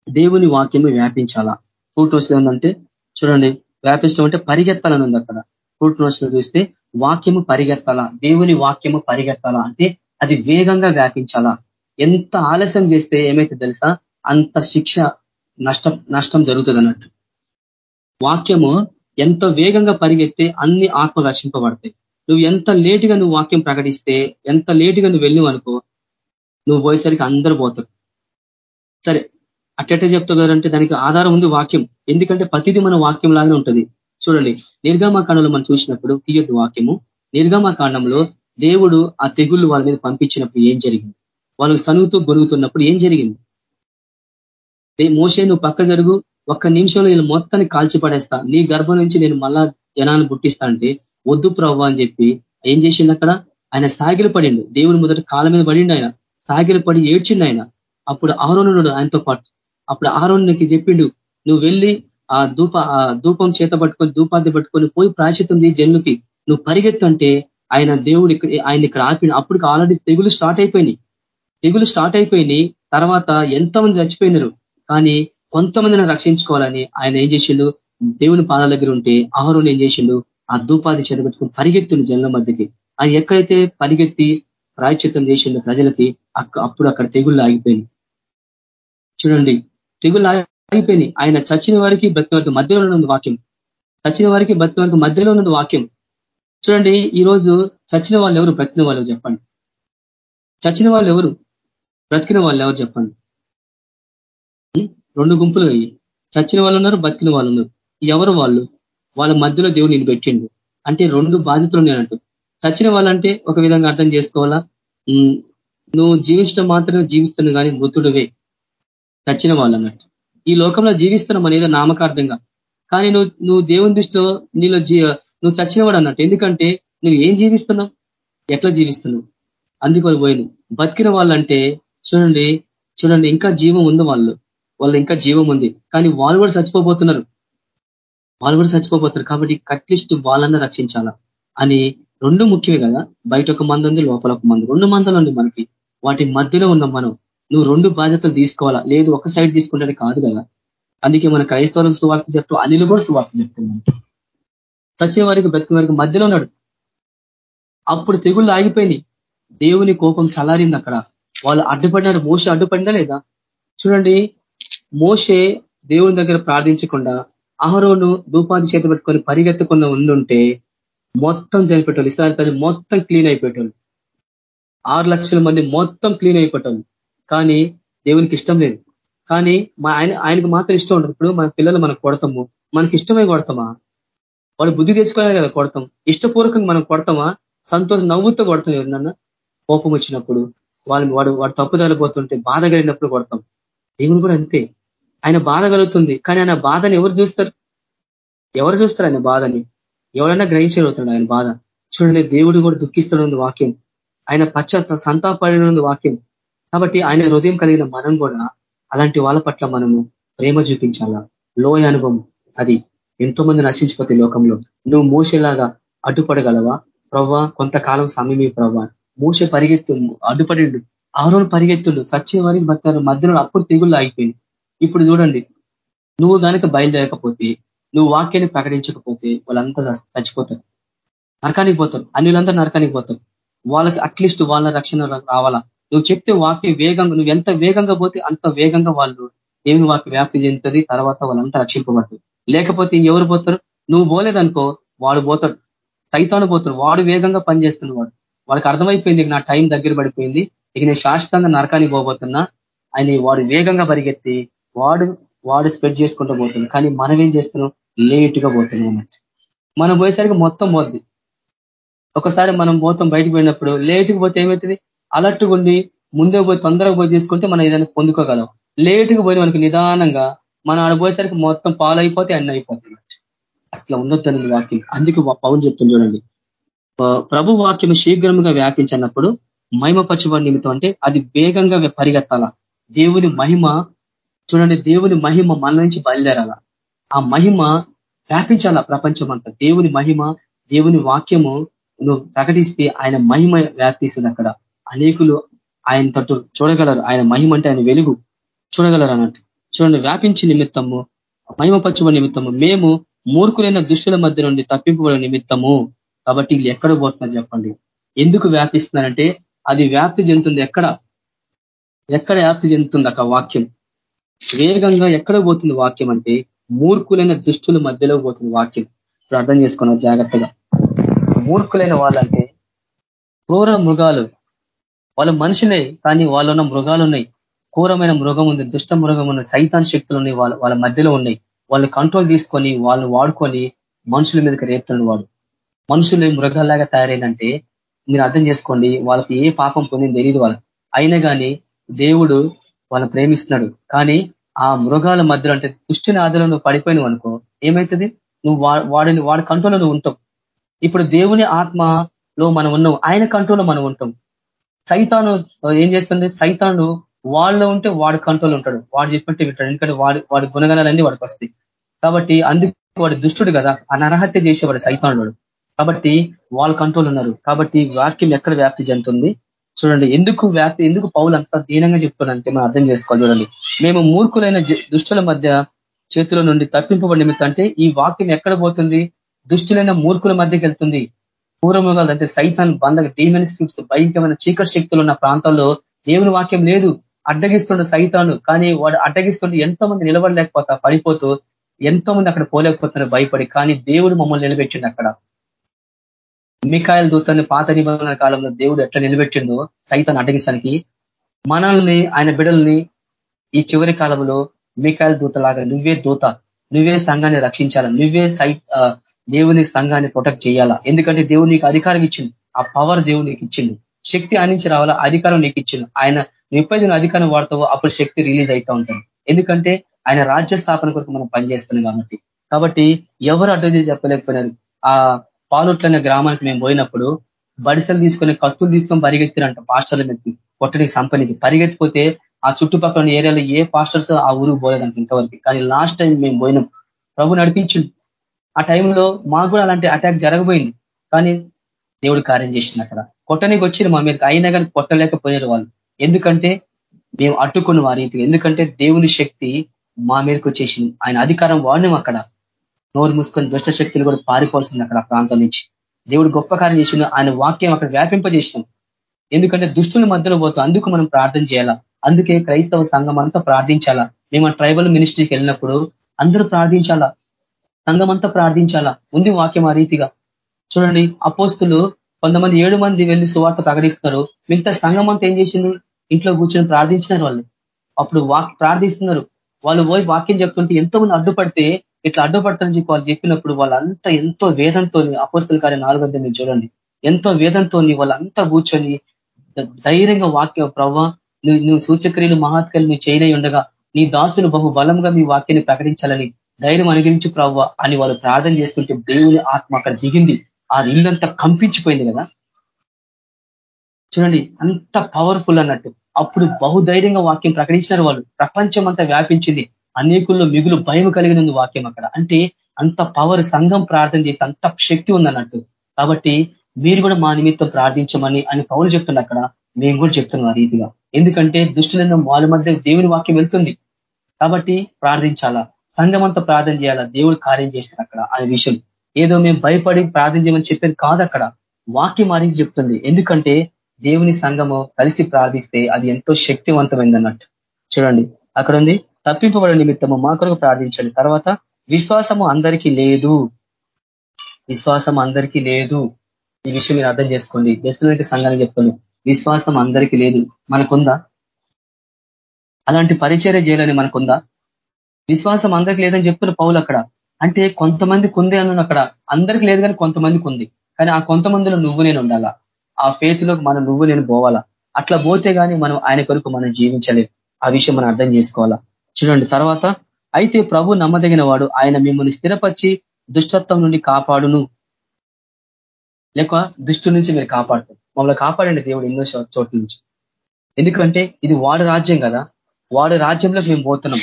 S1: దేవుని వాక్యము వ్యాపించాలా? ఫూట్ నోట్స్ ఏంటంటే చూడండి వ్యాపించడం అంటే పరిగెత్తాలని ఉంది అక్కడ. ఫ్రూట్ నోట్స్ చూస్తే వాక్యము పరిగెత్తాలా? దేవుని వాక్యము పరిగెత్తాలా? అంటే అది వేగంగా వ్యాపించాలా? ఎంత ఆలస్యం చేస్తే ఏమైతే తెలుసా? అంత శిక్ష నష్టం నష్టం జరుగుతుంది అన్నట్టు వాక్యము ఎంత వేగంగా పరిగెత్తే అన్ని ఆత్మ రక్షింపబడతాయి నువ్వు ఎంత లేటుగా నువ్వు వాక్యం ప్రకటిస్తే ఎంత లేటుగా నువ్వు వెళ్ళివు అనుకో నువ్వు పోయేసరికి అందరూ పోతారు. సరే అట్టెట్ట చెప్తావు అంటే దానికి ఆధారం ఉంది వాక్యం. ఎందుకంటే ప్రతిదీ మన వాక్యం లాగానే ఉంటుంది. చూడండి నిర్గమకాండంలో మనం చూసినప్పుడు తీయొద్దు వాక్యము. నిర్గమకాండంలో దేవుడు ఆ తెగుళ్ళు వాళ్ళ మీద పంపించినప్పుడు ఏం జరిగింది? వాళ్ళు సనుగుతూ గొరుగుతున్నప్పుడు ఏం జరిగింది? మోసే నువ్వు పక్క జరుగు. ఒక్క నిమిషంలో నేను మొత్తాన్ని కాల్చిపడేస్తా. నీ గర్భం నుంచి నేను మళ్ళా జనాన్ని పుట్టిస్తా అంటే వద్దు ప్రవ్వ అని చెప్పి ఏం చేసిండు అక్కడ? ఆయన సాగిలు పడిండు. దేవుని మొదట కాళ్ళ మీద పడిండు ఆయన. సాగిలు పడి ఏడ్చిండు ఆయన. అప్పుడు ఆరోనుడు ఆయనతో పాటు. అప్పుడు ఆరోనికి చెప్పిండు నువ్వు వెళ్ళి ఆ ధూప ఆ ధూపం చేత పట్టుకొని ధూపాన్ని పట్టుకొని పోయి ప్రాచితుంది జన్లుకి. నువ్వు పరిగెత్తుంటే ఆయన దేవుడు ఆయన ఇక్కడ ఆపిండు. అప్పటికి ఆల్రెడీ తెగులు స్టార్ట్ అయిపోయినాయి. తెగులు స్టార్ట్ అయిపోయినాయి. తర్వాత ఎంతమంది చచ్చిపోయినారు? కానీ కొంతమందిని రక్షించుకోవాలని ఆయన ఏం చేసిండు? దేవుని పాదాల దగ్గర ఉంటే ఆహారం ఏం చేసిండు? ఆ ధూపాది చేతబెట్టుకుని పరిగెత్తుని జనుల మధ్యకి. ఆయన ఎక్కడైతే పరిగెత్తి ప్రాయచిత్తం చేసిండు ప్రజలకి అప్పుడు అక్కడ తెగుళ్ళు ఆగిపోయింది చూడండి తెగుళ్ళు ఆగిపోయినాయి. ఆయన చచ్చిన వారికి బ్రతిన వారికి మధ్యలో ఉన్నది వాక్యం. చచ్చిన వారికి బ్రతిన వారికి మధ్యలో ఉన్నది వాక్యం. చూడండి ఈరోజు చచ్చిన వాళ్ళు ఎవరు? బ్రతిన వాళ్ళు చెప్పండి? చచ్చిన వాళ్ళు ఎవరు? బ్రతికిన వాళ్ళు ఎవరు చెప్పండి? రెండు గుంపులు అయ్యి చచ్చిన వాళ్ళు ఉన్నారు బతికిన వాళ్ళు ఉన్నారు ఎవరు వాళ్ళు? వాళ్ళ మధ్యలో దేవుడు నేను పెట్టిండు. అంటే రెండు బాధితులు ఉన్నాయంటూ చచ్చిన వాళ్ళంటే ఒక విధంగా అర్థం చేసుకోవాలా? నువ్వు జీవించడం మాత్రమే జీవిస్తున్నావు కానీ మృతుడువే. చచ్చిన వాళ్ళు అన్నట్టు. ఈ లోకంలో జీవిస్తున్నాం అనేది నామకార్థంగా. కానీ నువ్వు నువ్వు దేవుని దృష్టిలో నీలో నువ్వు చచ్చినవాడు అన్నట్టు. ఎందుకంటే నువ్వు ఏం జీవిస్తున్నావు? ఎట్లా జీవిస్తున్నావు? అందుకొని పోయిను బతికిన వాళ్ళంటే చూడండి చూడండి ఇంకా జీవం ఉంది వాళ్ళు వాళ్ళు ఇంకా జీవం ఉంది. కానీ వాళ్ళు కూడా చచ్చిపోబోతున్నారు. వాళ్ళు కూడా చచ్చిపోబోతున్నారు. కాబట్టి కట్లిస్ట్ వాళ్ళన్నా రక్షించాలా? అని రెండు ముఖ్యమే కదా. బయట ఒక మంది ఉంది లోపల ఒక మంది. రెండు మందులు ఉంది మనకి. వాటి మధ్యలో ఉన్న మనం. నువ్వు రెండు బాధ్యతలు తీసుకోవాలా? లేదు ఒక సైడ్ తీసుకుంటే కాదు కదా. అందుకే మన క్రైస్తవులకు సువార్త చెప్తూ అనిలు కూడా సువార్త చెప్తున్నాం చచ్చే వారికి బ్రతికిన వారికి మధ్యలో ఉన్నాడు. అప్పుడు తెగుళ్ళు ఆగిపోయినాయి. దేవుని కోపం చల్లారింది అక్కడ. వాళ్ళు అడ్డుపడినారు మోస అడ్డుపడినా లేదా? చూడండి మోషే దేవుని దగ్గర ప్రార్థించకుండా అహరోను ధూపాన్ని చేతి పెట్టుకొని పరిగెత్తకుండా ఉండుంటే మొత్తం చనిపెట్టాలి ఇస్రాయల్ మొత్తం క్లీన్ అయిపోయేటోళ్ళు. ఆరు లక్షల మంది మొత్తం క్లీన్ అయిపోయేటోళ్ళు. కానీ దేవునికి ఇష్టం లేదు. కానీ మా ఆయన ఆయనకు మాత్రం ఇష్టం ఉండదు. ఇప్పుడు మన పిల్లలు మనకు కొడతాము. మనకి ఇష్టమే కొడతామా? వాడు బుద్ధి తెచ్చుకోవాలి కదా కొడతాం. ఇష్టపూర్వకంగా మనం కొడతామా? సంతోషం నవ్వుతో కొడతాం ఎవరినన్నా కోపం వచ్చినప్పుడు వాళ్ళు వాడు వాడు తప్పుదారిపోతుంటే బాధ కలిగినప్పుడు కొడతాం. దేవుని కూడా అంతే. ఆయన బాధ కలుగుతుంది. కానీ ఆయన బాధని ఎవరు చూస్తారు? ఎవరు చూస్తారు ఆయన బాధని? ఎవరైనా గ్రహించగలుగుతాడు ఆయన బాధ. చూడండి దేవుడు కూడా దుఃఖిస్తాడు వాక్యం. ఆయన పశ్చాత్త సంతాపడిన వాక్యం. కాబట్టి ఆయన హృదయం కలిగిన మనం కూడా అలాంటి వాళ్ళ పట్ల మనము ప్రేమ చూపించాలా? లోయ అనుభవం. అది ఎంతో మంది నశించిపోతే లోకంలో. నువ్వు మూసేలాగా అడ్డుపడగలవా? ప్రవ్వా కొంతకాలం సమయమే ప్రవ్వా. మూసే పరిగెత్తు అడ్డుపడిండు. ఆ రోజు పరిగెత్తుండు. సచ్చే వారికి బతారు మధ్యలో అప్పుడు తెగుళ్ళు ఆగిపోయింది ఇప్పుడు చూడండి. నువ్వు కనుక బయలుదేరకపోతే నువ్వు వాక్యాన్ని ప్రకటించకపోతే వాళ్ళంతా చచ్చిపోతారు. నరకానికి పోతారు. అన్నిలంతా నరకానికి పోతారు. వాళ్ళకి అట్లీస్ట్ వాళ్ళ రక్షణ రావాలా? నువ్వు చెప్తే వాక్యం వేగంగా నువ్వు ఎంత వేగంగా పోతే అంత వేగంగా వాళ్ళు దేవుని వాక్య వ్యాప్తి చెందుతుంది. తర్వాత వాళ్ళంతా రక్షింపబడుతుంది లేకపోతే ఎవరు పోతారు? నువ్వు పోలేదనుకో వాడు పోతాడు. సైతాను పోతాడు. వాడు వేగంగా పనిచేస్తున్న వాడు. వాళ్ళకి అర్థమైపోయింది నా టైం దగ్గర పడిపోయింది. ఇక నేను శాశ్వతంగా నరకానికి పోబోతున్నా. ఆయన వాడు వేగంగా పరిగెత్తి వాడు వాడు స్ప్రెడ్ చేసుకుంటూ పోతుంది. కానీ మనం ఏం చేస్తున్నాం? లేట్గా పోతున్నాం అన్నట్టు. మనం పోయేసరికి మొత్తం పోద్ది. ఒకసారి మనం పోతాం బయటకు పోయినప్పుడు లేటుకు పోతే ఏమవుతుంది? అలర్ట్గా ఉండి ముందే పోయి తొందరగా పోయి చేసుకుంటే మనం ఏదైనా పొందుకోగలం. లేటుగా పోయిన మనకు నిదానంగా మనం ఆడ పోయేసరికి మొత్తం పాలైపోతే అన్ని అయిపోతుంది అట్లా ఉండొద్దని వాక్యం. అందుకే పవన్ చెప్తుంది చూడండి. ప్రభు వాక్యం శీఘ్రంగా వ్యాపించినప్పుడు మహిమపరచబడి నిమిత్తం అంటే అది వేగంగా పరిగెత్తాల? దేవుని మహిమ చూడండి దేవుని మహిమ మన నుంచి బయలుదేరాల? ఆ మహిమ వ్యాపించాల ప్రపంచం అంతా దేవుని మహిమ దేవుని వాక్యము నువ్వు ప్రకటిస్తే ఆయన మహిమ వ్యాపిస్తుంది అక్కడ. అనేకులు ఆయన తట్టు చూడగలరు. ఆయన మహిమ అంటే ఆయన వెలుగు చూడగలరు అన్నట్టు. చూడండి వ్యాపించి నిమిత్తము మహిమపరచువ నిమిత్తము మేము మూర్ఖులైన దుష్టుల మధ్య నుండి తప్పింపబడిన నిమిత్తము. కాబట్టి వీళ్ళు ఎక్కడ పోతున్నారు చెప్పండి? ఎందుకు వ్యాపిస్తున్నారంటే అది వ్యాప్తి చెందుతుంది ఎక్కడ? ఎక్కడ వ్యాప్తి చెందుతుంది అక్క వాక్యం? వేగంగా ఎక్కడ పోతుంది వాక్యం అంటే మూర్ఖులైన దుష్టుల మధ్యలో పోతుంది వాక్యం. ఇప్పుడు అర్థం చేసుకున్నారు జాగ్రత్తగా. మూర్ఖులైన వాళ్ళంటే క్రూర మృగాలు. వాళ్ళు మనుషులే కానీ వాళ్ళున్న మృగాలు ఉన్నాయి. క్రూరమైన మృగం ఉంది దుష్ట మృగం ఉన్న సైతాన్ శక్తులు ఉన్నాయి వాళ్ళ వాళ్ళ మధ్యలో ఉన్నాయి. వాళ్ళు కంట్రోల్ తీసుకొని వాళ్ళు వాడుకొని మనుషుల మీదకి రేపుతున్నాడు వాడు. మనుషులు మృగాల్లాగా తయారైందంటే మీరు అర్థం చేసుకోండి వాళ్ళకి ఏ పాపం పొందింది తెలియదు వాళ్ళు అయినా కానీ దేవుడు వాళ్ళని ప్రేమిస్తున్నాడు. కానీ ఆ మృగాల మధ్యలో అంటే దుష్టిని ఆధారంలో పడిపోయినవు అనుకో ఏమవుతుంది నువ్వు వాడిని వాడి కంట్రోల్లో నువ్వు ఉంటావు. ఇప్పుడు దేవుని ఆత్మలో మనం ఉన్నాం ఆయన కంట్రోల్లో మనం ఉంటాం. సైతాను ఏం చేస్తుంది? సైతాను వాళ్ళు ఉంటే వాడి కంట్రోల్ ఉంటాడు. వాడు చెప్పినట్టు వింటాడు. ఎందుకంటే వాడి వాడి గుణగణాలన్నీ వాడికి వస్తాయి. కాబట్టి అందుకు వాడు దుష్టుడు కదా అనర్హత్య చేసేవాడు సైతానుడు. కాబట్టి వాళ్ళ కంట్రోల్ ఉన్నారు. కాబట్టి వాక్యం ఎక్కడ వ్యాప్తి చెందుతుంది? చూడండి ఎందుకు వ్యాప్తి ఎందుకు పౌలు అంత దీనంగా చెప్తున్నారంటే మనం అర్థం చేసుకోవాలి. చూడండి మేము మూర్ఖులైన దుష్టుల మధ్య చేతుల నుండి తప్పింపబడి అంటే ఈ వాక్యం ఎక్కడ పోతుంది? దుష్టులైన మూర్ఖుల మధ్యకి వెళ్తుంది. పూర్వముగా అంటే సైతాన్ బంధ డీమెన్ స్పిరిట్స్ భయంకరమైన చీకటి శక్తులు ఉన్న ప్రాంతాల్లో దేవుని వాక్యం లేదు. అడ్డగిస్తుండే సైతాను కానీ వాడు అడ్డగిస్తుండే ఎంతో మంది నిలబడలేకపోతా పడిపోతూ ఎంతో మంది అక్కడ పోలేకపోతున్నారు భయపడి కానీ దేవుడు మమ్మల్ని నిలబెట్టిండు అక్కడ. మికాయల దూతాన్ని పాత నిబంధన కాలంలో దేవుడు ఎట్లా నిలబెట్టిండో సైతాన్ని అడ్డగించడానికి మనల్ని ఆయన బిడల్ని ఈ చివరి కాలంలో మికాయల దూతలాగా నువ్వే దూత నువ్వే సంఘాన్ని రక్షించాలా నువ్వే సై దేవుని సంఘాన్ని ప్రొటెక్ట్ చేయాలా? ఎందుకంటే దేవుడు నీకు అధికారం ఇచ్చింది ఆ పవర్ దేవుడు నీకు ఇచ్చింది శక్తి ఆనించి రావాలా? అధికారం నీకు ఇచ్చింది ఆయన నువ్వు అధికారం వాడతావో అప్పుడు శక్తి రిలీజ్ అవుతూ ఉంటుంది. ఎందుకంటే ఆయన రాజ్య స్థాపన కొరకు మనం పనిచేస్తున్నాం కాబట్టి. కాబట్టి ఎవరు అడ్డది చెప్పలేకపోయినారు? ఆ పాలుట్లనే గ్రామానికి మేము పోయినప్పుడు బడిసలు తీసుకొని కత్తులు తీసుకొని పరిగెత్తిరంట పాస్టర్ల మీద కొట్టడానికి సంపనికి. పరిగెత్తిపోతే ఆ చుట్టుపక్కల ఉన్న ఏరియాలో ఏ పాస్టర్స్ ఆ ఊరు పోలేదంట ఇంతవరకు. కానీ లాస్ట్ టైం మేము పోయినాం. ప్రభు నడిపించింది ఆ టైంలో మాకు కూడా అలాంటి అటాక్ జరగబోయింది. కానీ దేవుడు కార్యం చేసింది అక్కడ. కొట్టనికి వచ్చిన మా మీద అయినా కానీ కొట్టలేకపోయారు వాళ్ళు. ఎందుకంటే మేము అట్టుకున్న వారి ఎందుకంటే దేవుని శక్తి మా మీదకి వచ్చేసింది. ఆయన అధికారం వాడినాం అక్కడ. నోరు మూసుకొని దుష్ట శక్తులు కూడా పారిపోవాల్సింది అక్కడ ప్రాంతం నుంచి. దేవుడు గొప్ప కార్యం చేసిన ఆయన వాక్యం అక్కడ వ్యాపింపజేసినాం ఎందుకంటే దుష్టుల మధ్యలో పోతూ అందుకు మనం ప్రార్థన చేయాలా? అందుకే క్రైస్తవ సంఘం అంతా ప్రార్థించాలా? మేము ట్రైబల్ మినిస్ట్రీకి వెళ్ళినప్పుడు అందరూ ప్రార్థించాలా? సంఘం అంతా ప్రార్థించాలా? ఉంది వాక్యం ఆ రీతిగా. చూడండి అపోస్తులు కొంతమంది ఏడు మంది వెళ్ళి సువార్త ప్రకటిస్తున్నారు. మిగతా సంఘం అంతా ఏం చేసింది? ఇంట్లో కూర్చొని ప్రార్థించినారు వాళ్ళు. అప్పుడు వాక్ ప్రార్థిస్తున్నారు. వాళ్ళు పోయి వాక్యం చెప్తుంటే ఎంతో మంది అడ్డుపడితే ఇట్లా అడ్డుపడతానని చెప్పి వాళ్ళు చెప్పినప్పుడు వాళ్ళంతా ఎంతో వేదంతో అపోస్తుల కార్య నాలుగంతా మీరు చూడండి. ఎంతో వేదంతో వాళ్ళంతా కూర్చొని ధైర్యంగా వాక్యం ప్రవ్వా నువ్వు నువ్వు సూచక్రియలు మహాత్కలు నువ్వు చేయనై ఉండగా నీ దాసులు బహు బలంగా మీ వాక్యాన్ని ప్రకటించాలని ధైర్యం అనుగ్రహించు ప్రవ్వ అని వాళ్ళు ప్రార్థన చేస్తుంటే దేవుని ఆత్మ అక్కడ దిగింది. ఆ ఇల్లంతా కంపించిపోయింది కదా. చూడండి అంత పవర్ఫుల్ అన్నట్టు. అప్పుడు బహుధైర్యంగా వాక్యం ప్రకటించినారు వాళ్ళు. ప్రపంచం అంతా వ్యాపించింది. అనేకుల్లో మిగులు భయం కలిగిన వాక్యం అక్కడ. అంటే అంత పవర్ సంఘం ప్రార్థన చేస్తే అంత శక్తి ఉందన్నట్టు. కాబట్టి మీరు కూడా మా నిమిత్తం ప్రార్థించమని అని పౌరులు చెప్తున్నారు అక్కడ మేము కూడా చెప్తున్నాం ఆ రీతిగా. ఎందుకంటే దుష్టులన్న వాళ్ళ మధ్య దేవుని వాక్యం వెళ్తుంది. కాబట్టి ప్రార్థించాలా? సంఘం అంతా ప్రార్థన చేయాలా? దేవుడు కార్యం చేస్తారు అక్కడ అనే విషయం. ఏదో మేము భయపడి ప్రార్థన చేయమని చెప్పేది కాదు అక్కడ. వాక్యం మారించి చెప్తుంది. ఎందుకంటే దేవుని సంఘము కలిసి ప్రార్థిస్తే అది ఎంతో శక్తివంతమైంది అన్నట్టు చూడండి. అక్కడ ఉంది. తప్పింపబడే నిమిత్తము మా కొరకు ప్రార్థించండి. తర్వాత విశ్వాసము అందరికీ లేదు. విశ్వాసం అందరికీ లేదు. ఈ విషయం మీరు అర్థం చేసుకోండి. దశలకి సంఘాన్ని చెప్తాను. విశ్వాసం అందరికీ లేదు. మనకుందా? అలాంటి పరిచర్య చేయాలని మనకుందా? విశ్వాసం అందరికి లేదని చెప్తున్న పౌలు అక్కడ. అంటే కొంతమందికి ఉంది అన్న అక్కడ. అందరికి లేదు కానీ కొంతమందికి ఉంది కానీ ఆ కొంతమందిలో నువ్వు నేను ఉండాలా? ఆ ఫేత్లోకి మనం నువ్వు నేను పోవాలా? అట్లా పోతే కానీ మనం ఆయన కొరకు మనం జీవించలేం. ఆ విషయం మనం అర్థం చేసుకోవాలా? చూడండి తర్వాత అయితే ప్రభు నమ్మదగిన వాడు ఆయన మిమ్మల్ని స్థిరపరిచి దుష్టత్వం నుండి కాపాడును. లేక దుష్టు నుంచి మీరు కాపాడుతారు. మమ్మల్ని కాపాడండి దేవుడు ఎన్నో చోట్ల నుంచి. ఎందుకంటే ఇది వాడు రాజ్యం కదా. వాడు రాజ్యంలోకి మేము పోతున్నాం.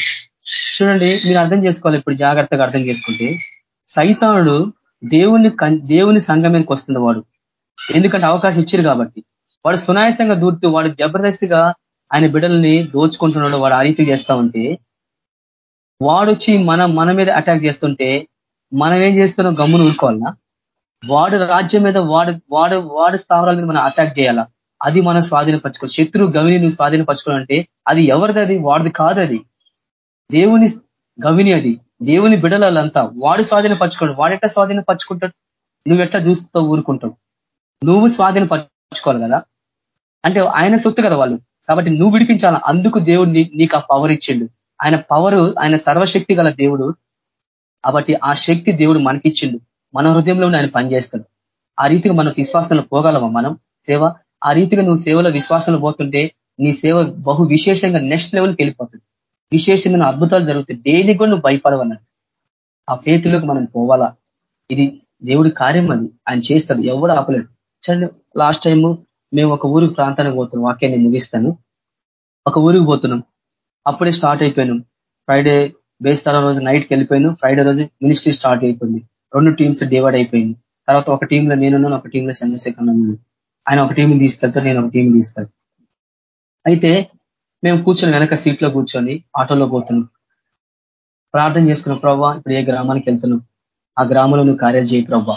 S1: చూడండి మీరు అర్థం చేసుకోవాలి ఇప్పుడు జాగ్రత్తగా అర్థం చేసుకుంటే. సైతానుడు దేవుని దేవుని సంఘం మీదకి వాడు ఎందుకంటే అవకాశం ఇచ్చారు కాబట్టి. వాడు సునాయాసంగా దూరుతూ వాడు జబర్దస్తిగా ఆయన బిడ్డల్ని దోచుకుంటున్నాడు వాడు ఆ రీతి చేస్తా ఉంటే వాడొచ్చి మన మన మీద అటాక్ చేస్తుంటే మనం ఏం చేస్తున్నాం? గమ్మును ఊరుకోవాలా? వాడు రాజ్యం మీద వాడు వాడు వాడు స్థావరాల మీద మనం అటాక్ చేయాలా? అది మనం స్వాధీనపరచుకో శత్రు గవిని నువ్వు స్వాధీనపరచుకోవాలంటే అది ఎవరిది అది? వాడిది కాదు అది. దేవుని గవిని అది. దేవుని బిడలంతా వాడు స్వాధీనపరచుకోండి. వాడెట్లా స్వాధీనపరచుకుంటాడు? నువ్వు ఎట్లా చూస్తూ ఊరుకుంటావు? నువ్వు స్వాధీనపరచుకోవాలి కదా? అంటే ఆయన సొత్తు కదా వాళ్ళు. కాబట్టి నువ్వు విడిపించాల? అందుకు దేవుడు నీకు ఆ పవర్ ఇచ్చిండు. ఆయన పవరు ఆయన సర్వశక్తి గల దేవుడు. కాబట్టి ఆ శక్తి దేవుడు మనకిచ్చిండు. మన హృదయంలో ఆయన పనిచేస్తాడు. ఆ రీతిగా మనకు విశ్వాసంలో పోగలమా మనం? సేవ ఆ రీతిగా నువ్వు సేవలో విశ్వాసంలో పోతుంటే నీ సేవ బహు విశేషంగా నెక్స్ట్ లెవెల్కి వెళ్ళిపోతుంది. విశేషమైన అద్భుతాలు జరుగుతాయి. దేనికి కూడా నువ్వు భయపడవన్నాడు ఆ ఫేతులకు మనం పోవాలా? ఇది దేవుడి కార్యం అది. ఆయన చేస్తాడు. ఎవడు ఆపలేడు. చండి లాస్ట్ టైము మేము ఒక ఊరికి ప్రాంతానికి పోతున్నాం వాక్యాన్ని ముగిస్తాను. ఒక ఊరికి పోతున్నాం. అప్పుడే స్టార్ట్ అయిపోయినాం. ఫ్రైడే బేస్తాల రోజు నైట్కి వెళ్ళిపోయాను. ఫ్రైడే రోజు మినిస్ట్రీ స్టార్ట్ అయిపోయింది. రెండు టీమ్స్ డివైడ్ అయిపోయింది. తర్వాత ఒక టీంలో నేనున్నాను ఒక టీంలో చంద్రశేఖర్ ఉన్నాను. ఆయన ఒక టీం తీసుకెళ్తారు నేను ఒక టీం తీసుకెళ్తాను. అయితే మేము కూర్చొని వెనక సీట్లో కూర్చొని ఆటోలో పోతున్నాం. ప్రార్థన చేసుకున్న ప్రవ్వా ఇప్పుడు ఏ గ్రామానికి వెళ్తున్నాం ఆ గ్రామంలో నువ్వు కార్యాలు చేయి ప్రవ్వా.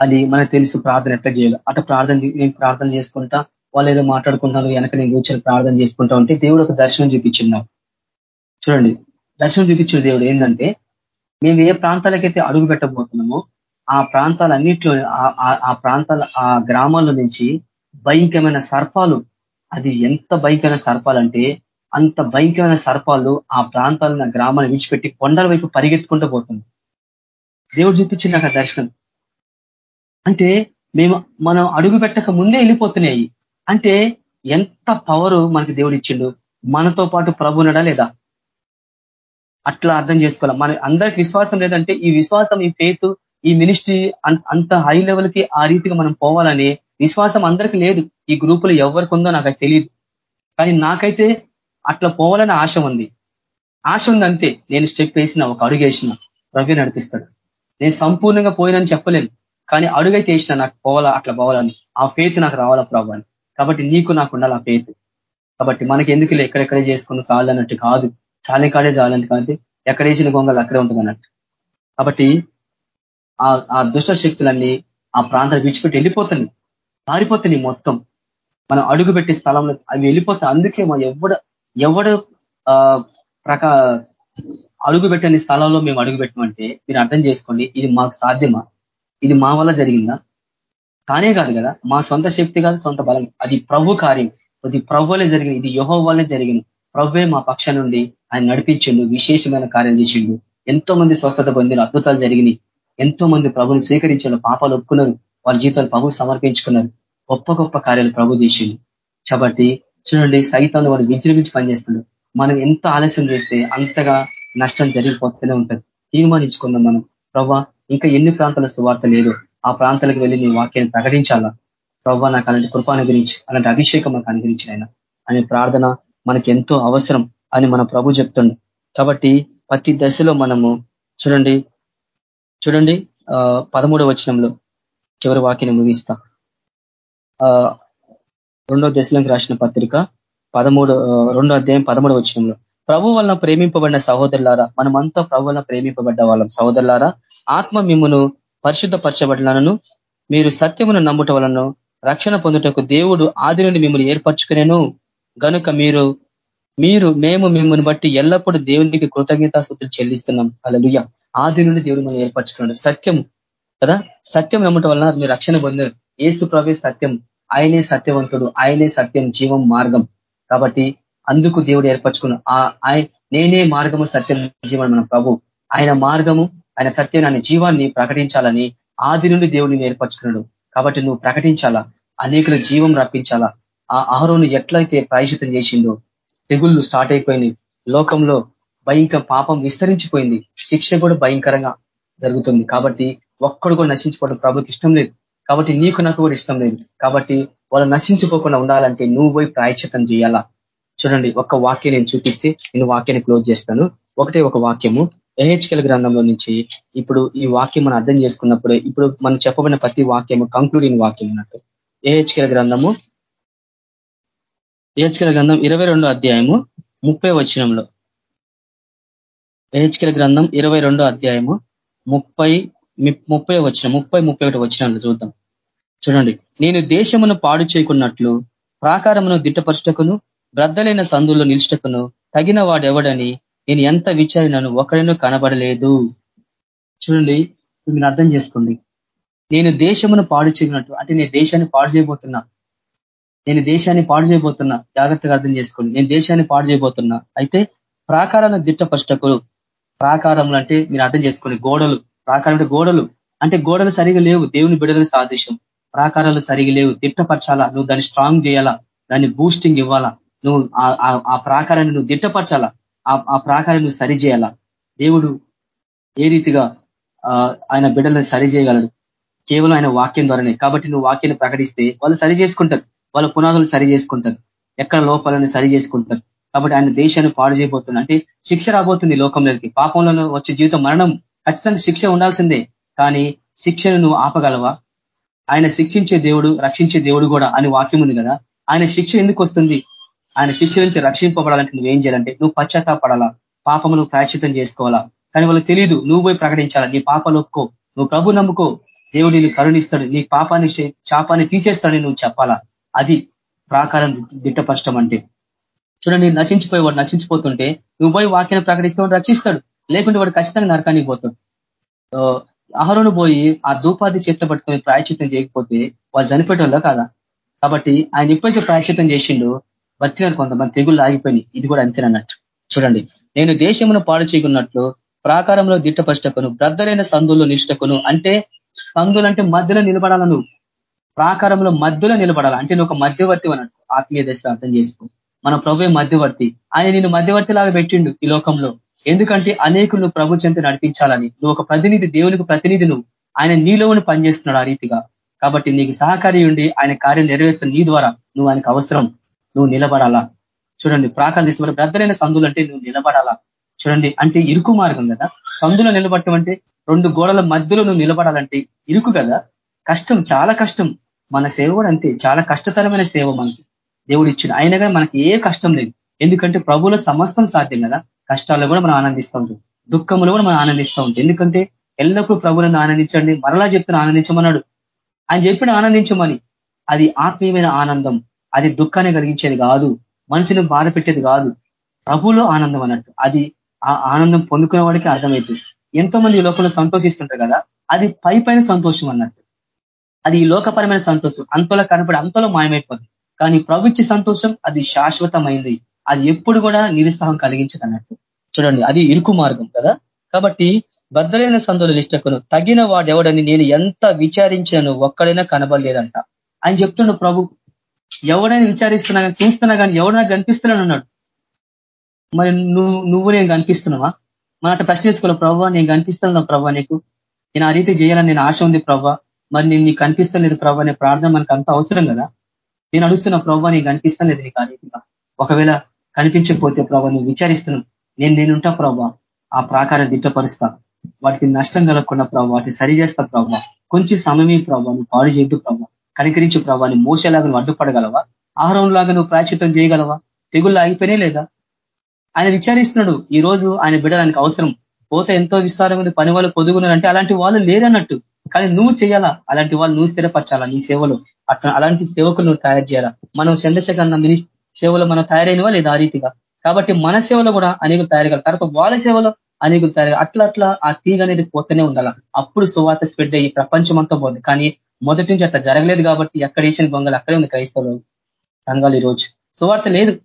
S1: అది మనకు తెలుసు ప్రార్థన ఎట్లా చేయాలి. అట్లా ప్రార్థన నేను ప్రార్థన చేసుకుంటా వాళ్ళు ఏదో మాట్లాడుకుంటాను వెనక నేను కూర్చొని ప్రార్థన చేసుకుంటా ఉంటే దేవుడు ఒక దర్శనం చూపించింది నాకు చూడండి దర్శనం చూపించిన దేవుడు ఏంటంటే మేము ఏ ప్రాంతాలకైతే అడుగు పెట్టబోతున్నామో ఆ ప్రాంతాలన్నింటిలో ఆ ప్రాంతాల ఆ గ్రామాల నుంచి భయంకరమైన సర్పాలు అది ఎంత భయంకరమైన సర్పాలు అంటే అంత భయంకరమైన సర్పాలు ఆ ప్రాంతాలను గ్రామాన్ని విడిచిపెట్టి కొండల వైపు పరిగెత్తుకుంటూ పోతుంది. దేవుడు చూపించింది నాకు దర్శనం. అంటే మేము మనం అడుగు పెట్టక ముందే వెళ్ళిపోతున్నాయి. అంటే ఎంత పవరు మనకి దేవుడు ఇచ్చిండు? మనతో పాటు ప్రభు ఉన్నాడా లేదా? అట్లా అర్థం చేసుకోవాలి? మన అందరికి విశ్వాసం లేదంటే ఈ విశ్వాసం ఈ ఫేత్ ఈ మినిస్ట్రీ అంత హై లెవెల్కి ఆ రీతిగా మనం పోవాలని విశ్వాసం అందరికి లేదు. ఈ గ్రూపులో ఎవరికి ఉందో నాకు తెలియదు కానీ నాకైతే అట్లా పోవాలని ఆశ ఉంది. ఆశ ఉంది అంతే. నేను స్టెప్ వేసిన ఒక అడుగు వేసిన. రవి నడిపిస్తాడు. నేను సంపూర్ణంగా పోయినని చెప్పలేను. కానీ అడుగైతే వేసిన నాకు పోవాలా అట్లా పోవాలని ఆ ఫేత్ నాకు రావాలా ప్రభు కాబట్టి నీకు నాకు ఉండాలి ఆ ఫేత్ కాబట్టి మనకి ఎందుకు ఎక్కడెక్కడే చేసుకున్న చాలు అన్నట్టు కాదు. చాలే కాడే చాలంటే కాదు ఎక్కడ వేసిన గొంగలు అక్కడే ఉంటుంది అన్నట్టు. కాబట్టి ఆ దుష్ట శక్తులన్నీ ఆ ప్రాంతాలు విడిచిపెట్టి వెళ్ళిపోతుంది పారిపోతుంది మొత్తం. మనం అడుగు పెట్టే స్థలంలో అవి వెళ్ళిపోతాయి. అందుకే మా ఎవడ ఎవడు ప్రకా అడుగు పెట్టని స్థలంలో మేము అడుగు పెట్టమంటే మీరు అర్థం చేసుకోండి ఇది మాకు సాధ్యమా? ఇది మా వల్ల జరిగిందా? కానే కాదు కదా మా సొంత శక్తి కాదు సొంత బలం. అది ప్రభు కార్యం. అది ప్రభులే జరిగింది. ఇది యహో వల్లే జరిగింది. ప్రభువే మా పక్ష నుండి ఆయన నడిపించిండు విశేషమైన కార్యాలు చేసిండు. ఎంతో మంది స్వస్థత పొందిన అద్భుతాలు జరిగినాయి. ఎంతో మంది ప్రభుని స్వీకరించారు పాపాలు ఒప్పుకున్నారు. వాళ్ళ జీవితాలు ప్రభు సమర్పించుకున్నారు. గొప్ప గొప్ప కార్యాలు ప్రభు చేసిండు. కాబట్టి చూడండి సైతాన్ని వాడు విజృంభించి పనిచేస్తున్నాడు మనం ఎంత ఆలస్యం చేస్తే అంతగా నష్టం జరిగిపోతూనే ఉంటుంది. తీర్మానించుకుందాం మనం. ప్రభా ఇంకా ఎన్ని ప్రాంతాల సువార్త లేదు? ఆ ప్రాంతాలకు వెళ్ళి నీ వాక్యాన్ని ప్రకటించాలా? ప్రభావ నాకు అలాంటి కృపాను గురించి అలాంటి అభిషేకం మాకు అనుగ్రహించిన ఆయన అనే ప్రార్థన మనకి ఎంతో అవసరం అని మన ప్రభు చెప్తుండు. కాబట్టి ప్రతి దశలో మనము చూడండి చూడండి పదమూడవ వచనంలో చివరి వాక్యని ముగిస్తా. రెండో దశలోకి రాసిన పత్రిక పదమూడు రెండో అధ్యాయం పదమూడవ వచనంలో. ప్రభు వలన ప్రేమింపబడిన సహోదరులారా మనమంతా ప్రభు వలన ప్రేమింపబడ్డ వాళ్ళం. సహోదరులారా ఆత్మ మిమ్మును పరిశుద్ధపరచబడలను మీరు సత్యమును నమ్ముట వలన రక్షణ పొందుటకు దేవుడు ఆది నుండి మిమ్మల్ని ఏర్పరచుకునేను. గనుక మీరు మీరు మేము మిమ్మల్ని బట్టి ఎల్లప్పుడూ దేవునికి కృతజ్ఞతాస్థుతులు చెల్లిస్తున్నాం. అలా ఆది నుండి దేవుడు మనం ఏర్పరచుకున్నాడు. సత్యం కదా? సత్యం నమ్మటం వలన మీరు రక్షణ పొందారు ఏసు ప్రభే సత్యం. ఆయనే సత్యవంతుడు. ఆయనే సత్యం జీవం మార్గం. కాబట్టి అందుకు దేవుడు ఏర్పరచుకున్నాడు. ఆ నేనే మార్గము సత్యం జీవనం మన ప్రభు. ఆయన మార్గము ఆయన సత్యం ఆయన జీవాన్ని ప్రకటించాలని ఆది నుండి దేవుడిని ఏర్పరచుకున్నాడు. కాబట్టి నువ్వు ప్రకటించాలా? అనేకుల జీవం రప్పించాలా? ఆ ఆహారం ఎట్లయితే ప్రాయశితం చేసిందో? తెగుళ్ళు స్టార్ట్ అయిపోయింది లోకంలో భయంకర పాపం విస్తరించిపోయింది. శిక్ష కూడా భయంకరంగా జరుగుతుంది. కాబట్టి ఒక్కడు కూడా నశించుకోవడం ప్రభుకి ఇష్టం లేదు. కాబట్టి నీకు నాకు కూడా ఇష్టం లేదు. కాబట్టి వాళ్ళు నశించుకోకుండా ఉండాలంటే నువ్వు పోయి ప్రాయచితం చేయాలా? చూడండి ఒక్క వాక్యం నేను చూపిస్తే నేను వాక్యాన్ని క్లోజ్ చేస్తాను. ఒకటే ఒక వాక్యము. ఎహెచ్కెల్ గ్రంథంలో నుంచి ఇప్పుడు ఈ వాక్యం మనం అర్థం చేసుకున్నప్పుడు ఇప్పుడు మనం చెప్పబడిన ప్రతి వాక్యము కంక్లూడింగ్ వాక్యం అన్నట్టు. ఏహెచ్కెల్ గ్రంథము ఏహెచ్కెల్ గ్రంథం ఇరవై అధ్యాయము ముప్పై వచనంలో. ఏహెచ్కెల్ గ్రంథం ఇరవై అధ్యాయము ముప్పై ముప్పై వచ్చిన ముప్పై ముప్పై ఒకటి వచ్చినంలో చూద్దాం. చూడండి. నేను దేశమును పాడు చేయకున్నట్లు ప్రాకారమును దిట్టపరచటకును బ్రద్దలైన సందుల్లో నిలిచటకును తగిన వాడెవడని నేను ఎంత విచారినను ఒకరినూ కనబడలేదు. చూడండి మీరు అర్థం చేసుకోండి. నేను దేశమును పాడు చేయనట్టు అంటే నేను దేశాన్ని పాడు చేయబోతున్నా. నేను దేశాన్ని పాడు చేయబోతున్నా. జాగ్రత్తగా అర్థం చేసుకోండి. నేను దేశాన్ని పాడు చేయబోతున్నా. అయితే ప్రాకారాలను దిట్టపరచటకు ప్రాకారములు అంటే మీరు అర్థం చేసుకోండి. గోడలు. ప్రాకారం అంటే గోడలు. అంటే గోడలు సరిగా లేవు. దేవుని బిడలకు సాదృశ్యం. ప్రాకారాలు సరిగా లేవు. దిట్టపరచాలా? నువ్వు దాన్ని స్ట్రాంగ్ చేయాలా? దాన్ని బూస్టింగ్ ఇవ్వాలా? నువ్వు ఆ ప్రాకారాన్ని నువ్వు దిట్టపరచాలా? ఆ ప్రాకారం నువ్వు సరిచేయాలా దేవుడు ఏ రీతిగా ఆయన బిడ్డలను సరి చేయగలడు? కేవలం ఆయన వాక్యం ద్వారానే. కాబట్టి నువ్వు వాక్యాన్ని ప్రకటిస్తే వాళ్ళు సరి చేసుకుంటారు. వాళ్ళ పునాదులు సరి చేసుకుంటారు. ఎక్కడ లోపాలను సరి చేసుకుంటారు. కాబట్టి ఆయన దేశాన్ని పాడు చేయబోతున్నా అంటే శిక్ష రాబోతుంది లోకంలోకి. పాపంలో వచ్చే జీవితం మరణం. ఖచ్చితంగా శిక్ష ఉండాల్సిందే. కానీ శిక్షను నువ్వు ఆపగలవా? ఆయన శిక్షించే దేవుడు రక్షించే దేవుడు కూడా అని వాక్యం ఉంది కదా. ఆయన శిక్ష ఎందుకు వస్తుంది? ఆయన శిష్యు నుంచి రక్షింపబడాలంటే నువ్వేం చేయాలంటే నువ్వు పశ్చాత్తాపడాలా? పాపమును ప్రాచితం చేసుకోవాలా? కానీ వాళ్ళకి తెలియదు నువ్వు పోయి ప్రకటించాలా? నీ పాపలు ఒప్పుకో. నువ్వు ప్రభు నమ్ముకో. దేవుడు నిన్ను కరుణిస్తాడు. నీ పాపాన్ని శాపాన్ని తీసేస్తాడని నువ్వు చెప్పాలా? అది ప్రాకారం దిట్టపష్టం అంటే చూడండి నశించిపోయి వాడు నశించిపోతుంటే నువ్వు పోయి వాక్యాన్ని ప్రకటిస్తే వాడు రక్షిస్తాడు. లేకుంటే వాడు ఖచ్చితంగా నరకానికి పోతాడు. అహరును పోయి ఆ ధూపాది చేత పట్టుకొని ప్రాయచితం చేయకపోతే వాళ్ళు చనిపోయేటోళ్ళ కాదా? కాబట్టి ఆయన ఎప్పుడైతే ప్రాయచితం చేసిండో బతికినారు కొంతమంది తెగుళ్ళు ఆగిపోయినాయి. ఇది కూడా అంతేనన్నట్టు. చూడండి. నేను దేశమును పాడు చేయకున్నట్లు ప్రాకారంలో దిట్టపష్టకును బ్రద్దలైన సందుల్లో నిష్టకును అంటే సందులు అంటే మధ్యలో నిలబడాల నువ్వు ప్రాకారంలో మధ్యలో నిలబడాలి? అంటే నువ్వు ఒక మధ్యవర్తి అన్నట్టు ఆత్మీయ దశలో అర్థం చేసుకో. మన ప్రభు మధ్యవర్తి. ఆయన నిన్ను మధ్యవర్తి లాగా పెట్టిండు ఈ లోకంలో. ఎందుకంటే అనేకులు ప్రభు చెంత నడిపించాలని. నువ్వు ఒక ప్రతినిధి దేవునికి ప్రతినిధి నువ్వు. ఆయన నీలోని పనిచేస్తున్నాడు ఆ రీతిగా. కాబట్టి నీకు సహకారి ఉండి ఆయన కార్యం నెరవేరుస్తున్న నీ ద్వారా నువ్వు ఆయనకు అవసరం. నువ్వు నిలబడాలా? చూడండి ప్రాకాలు తీసుకుని బ్రద్దలైన సందులు అంటే నువ్వు నిలబడాలా? చూడండి అంటే ఇరుకు మార్గం కదా? సందులో నిలబడటం అంటే రెండు గోడల మధ్యలో నువ్వు నిలబడాలంటే ఇరుకు కదా? కష్టం చాలా కష్టం. మన సేవ కూడా అంతే చాలా కష్టతరమైన సేవ మనకి. దేవుడు ఇచ్చిన అయినగా మనకి ఏ కష్టం లేదు. ఎందుకంటే ప్రభువుల సమస్తం సాధ్యం కదా? కష్టాల్లో కూడా మనం ఆనందిస్తూ ఉంటాం. దుఃఖంలో కూడా మనం ఆనందిస్తూ ఉంటాం. ఎందుకంటే ఎల్లప్పుడూ ప్రభులను ఆనందించండి మరలా చెప్తున్న ఆనందించమన్నాడు. ఆయన చెప్పిన ఆనందించమని. అది ఆత్మీయమైన ఆనందం. అది దుఃఖాన్ని కలిగించేది కాదు మనిషిని బాధ పెట్టేది కాదు. ప్రభులో ఆనందం అన్నట్టు. అది ఆ ఆనందం పొందుకునే వాడికి అర్థమవుతుంది ఎంతో మంది ఈ లోకంలో సంతోషిస్తుంటారు కదా అది పై పైన సంతోషం అన్నట్టు. అది ఈ లోకపరమైన సంతోషం. అంతలో కనపడి అంతలో మాయమైపోతుంది. కానీ ప్రభుత్వ సంతోషం అది శాశ్వతమైంది. అది ఎప్పుడు కూడా నిరుత్సాహం కలిగించదు అన్నట్టు. చూడండి అది ఇరుకు మార్గం కదా. కాబట్టి బద్దలైన సందుల లిస్టకును తగిన వాడెవడని నేను ఎంత విచారించినను ఒక్కడైనా కనబడలేదంట. ఆయన చెప్తుండు ప్రభు ఎవడైనా విచారిస్తున్నా కానీ చూస్తున్నా కానీ ఎవడైనా కనిపిస్తున్నాను అన్నాడు. మరి నువ్వు నువ్వు నేను కనిపిస్తున్నావా? మన అట్లా ప్రశ్నించుకోవాలి ప్రభావ నేను కనిపిస్తున్నా ప్రభావ నీకు. నేను ఆ రీతి చేయాలని నేను ఆశ ఉంది ప్రభావ మరి నేను నీకు కనిపిస్తలేదు ప్రభావ అనే ప్రార్థన మనకు అంత అవసరం కదా? నేను అడుగుతున్న ప్రభావ నీకు కనిపిస్తలేదు నీకు ఆ రీతిగా. ఒకవేళ కనిపించకపోతే ప్రభావ నువ్వు విచారిస్తున్నావు. నేను నేనుంటా ప్రభావ ఆ ప్రాకారం దిట్టపరుస్తా. వాటికి నష్టం కలగకుండా ప్రభావ వాటిని సరి చేస్తా ప్రభావ కొంచెం సమయమే ప్రభావ నువ్వు పాడు చేయొద్దు ప్రభావ కనికరించు ప్రభావ నీ మోసేలాగా నువ్వు అడ్డుపడగలవా? ఆహారం లాగా నువ్వు ప్రాచితం చేయగలవా? తెగుళ్ళు ఆగిపోయినే లేదా? ఆయన విచారిస్తున్నాడు ఈ రోజు ఆయన బిడడానికి అవసరం. పోతే ఎంతో విస్తారంగా ఉంది పని వాళ్ళు పొదుగున్నారంటే అలాంటి వాళ్ళు లేరన్నట్టు. కానీ నువ్వు చేయాలా? అలాంటి వాళ్ళు నువ్వు స్థిరపరచాలా నీ సేవలు? అట్లా అలాంటి సేవకులు నువ్వు తయారు చేయాలా? మనం చంద్రశేఖర్ మిని సేవలో మనం తయారైనవా లేదా ఆ రీతిగా? కాబట్టి మన సేవలో కూడా అనేకులు తయారు తర్వాత వాళ్ళ సేవలో అనేకులు తయారు అట్లా అట్లా ఆ తీగ అనేది పోతూనే ఉండాల? అప్పుడు సువార్త స్ప్రెడ్ అయ్యి ప్రపంచం అంతా పోతుంది కానీ మొదటి నుంచి అట్లా జరగలేదు కాబట్టి ఎక్కడ వేసిన బొంగలు అక్కడే ఉంది క్రైస్తవులు రంగాలు ఈరోజు. సువార్త లేదు.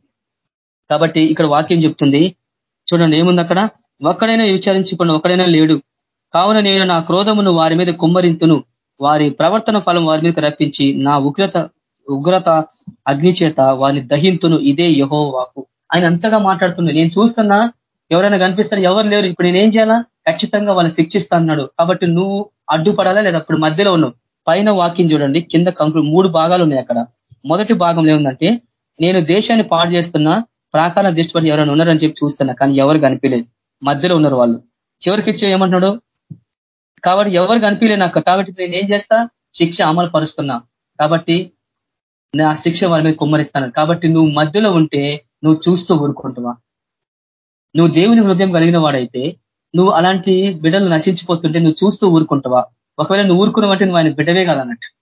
S1: కాబట్టి ఇక్కడ వాక్యం చెప్తుంది. చూడండి ఏముంది అక్కడ? ఒక్కడైనా విచారించుకున్న ఒకడైనా లేడు. కావున నేను నా క్రోధమును వారి మీద కుమ్మరింతును. వారి ప్రవర్తన ఫలం వారి మీద రప్పించి నా ఉగ్రత ఉగ్రత అగ్ని చేత వారిని దహింతును. ఇదే యహో వాకు ఆయన అంతగా మాట్లాడుతున్నాడు. నేను చూస్తున్నా ఎవరైనా కనిపిస్తారు ఎవరు లేరు. ఇప్పుడు నేనేం చేయాలా? ఖచ్చితంగా వాళ్ళని శిక్షిస్తా అన్నాడు. కాబట్టి నువ్వు అడ్డుపడాలా లేదా అప్పుడు మధ్యలో ఉన్నావు? పైన వాక్యం చూడండి. కింద కంకులు మూడు భాగాలు ఉన్నాయి అక్కడ. మొదటి భాగంలో ఏముందంటే నేను దేశాన్ని పాడు చేస్తున్నా ప్రాకారం దృష్టిపడి ఎవరైనా ఉన్నారని చెప్పి చూస్తున్నా కానీ ఎవరు కనిపించలేదు. మధ్యలో ఉన్నారు వాళ్ళు. చివరికి ఇచ్చే ఏమంటున్నాడు? కాబట్టి ఎవరు కనిపించలేదు నాకు. కాబట్టి నేను ఏం చేస్తా? శిక్ష అమలు పరుస్తున్నా. కాబట్టి నా శిక్ష వారి మీద కుమ్మరిస్తాను. కాబట్టి నువ్వు మధ్యలో ఉంటే నువ్వు చూస్తూ ఊరుకుంటువా నువ్వు దేవుని హృదయం కలిగిన వాడైతే నువ్వు అలాంటి బిడ్డలు నశించిపోతుంటే నువ్వు చూస్తూ ఊరుకుంటావా ఒకవేళ నువ్వు ఊరుకున్నావంటే నువ్వు ఆయన బిడ్డవే కదన్నట్టు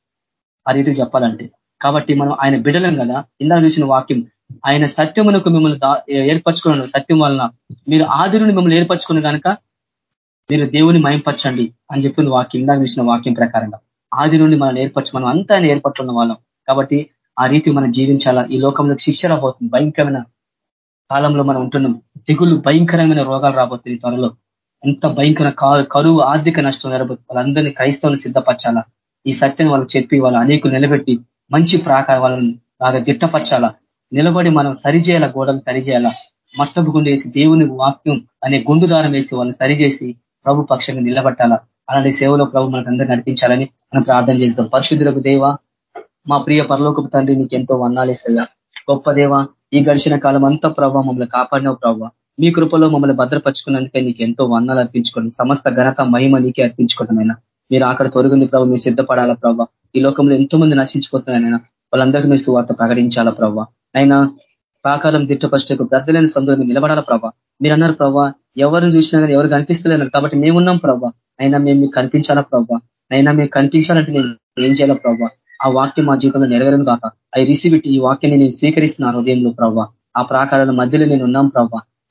S1: ఆ రీతికి చెప్పాలంటే. కాబట్టి మనం ఆయన బిడ్డలం కదా. ఇందాక చూసిన వాక్యం ఆయన సత్యమునకు మిమ్మల్ని ఏర్పరచుకున్నాను సత్యం వలన మీరు ఆదిరుని మిమ్మల్ని ఏర్పరచుకున్న కనుక మీరు దేవుని మయంపరచండి అని చెప్పింది వాక్యం. ఇందాక చూసిన వాక్యం ప్రకారంగా. ఆది నుండి మనం ఏర్పరచు మనం అంతా ఆయన ఏర్పట్టున్న వాళ్ళం. కాబట్టి ఆ రీతి మనం జీవించాలా? ఈ లోకంలో శిక్ష రాబోతుంది. భయంకరమైన కాలంలో మనం ఉంటున్నాం. తెగులు భయంకరమైన రోగాలు రాబోతుంది త్వరలో. ఎంత భయంకర కరువు ఆర్థిక నష్టం జరగబోతుంది వాళ్ళందరినీ క్రైస్తవులను సిద్ధపరచాలా? ఈ సత్యం వాళ్ళకి చెప్పి వాళ్ళు అనేకులు నిలబెట్టి మంచి ప్రాకార వాళ్ళని బాగా గిట్టపరచాలా నిలబడి మనం సరిచేయాల? గోడలు సరిచేయాలా? మట్టపు గుండు వేసి దేవుని వాక్యం అనే గుండు దారం వేసి వాళ్ళని సరిచేసి ప్రభు పక్షంగా నిలబట్టాలా? అలాంటి సేవలో ప్రభు మనకు అందరూ నడిపించాలని మనం ప్రార్థన చేస్తాం. పరిశుద్ధులకు దేవ మా ప్రియ పరలోకపు తండ్రి నీకు ఎంతో వన్నాలేస్తయ్యా గొప్ప దేవ ఈ గడిచిన కాలం అంతా ప్రభావ మమ్మల్ని కాపాడినావు ప్రభావ మీ కృపలో మమ్మల్ని భద్రపరుచుకున్నందుకే నీకు ఎంతో వందాలు అర్పించుకోండి సమస్త ఘనత మహిమ నీకే అర్పించుకోవడం మీరు అక్కడ తొలగింది ప్రభావ మీరు సిద్ధపడాలా ప్రభావ ఈ లోకంలో ఎంతో మంది నశించిపోతున్నారైనా వాళ్ళందరికీ మీరు సువార్త ప్రకటించాలా ప్రభావ అయినా పాకాలం బ్రద్దలేని బ్రద్దలైన మీరు నిలబడాలా ప్రభావ మీరు అన్నారు ప్రభావ ఎవరిని చూసినా కానీ ఎవరు కనిపిస్తలేన్నారు కాబట్టి మేమున్నాం ప్రభావ అయినా మేము మీకు కనిపించాలా ప్రభావ నైనా మేము కనిపించాలంటే నేను ఏం చేయాలా ప్రభావ ఆ వాక్యం మా జీవితంలో నెరవేరను కాక. I receive it. ఈ వాక్యాన్ని నేను స్వీకరిస్తున్నాను హృదయంలో ప్రభావ ఆ ప్రాకారాల మధ్యలో నేను ఉన్నాం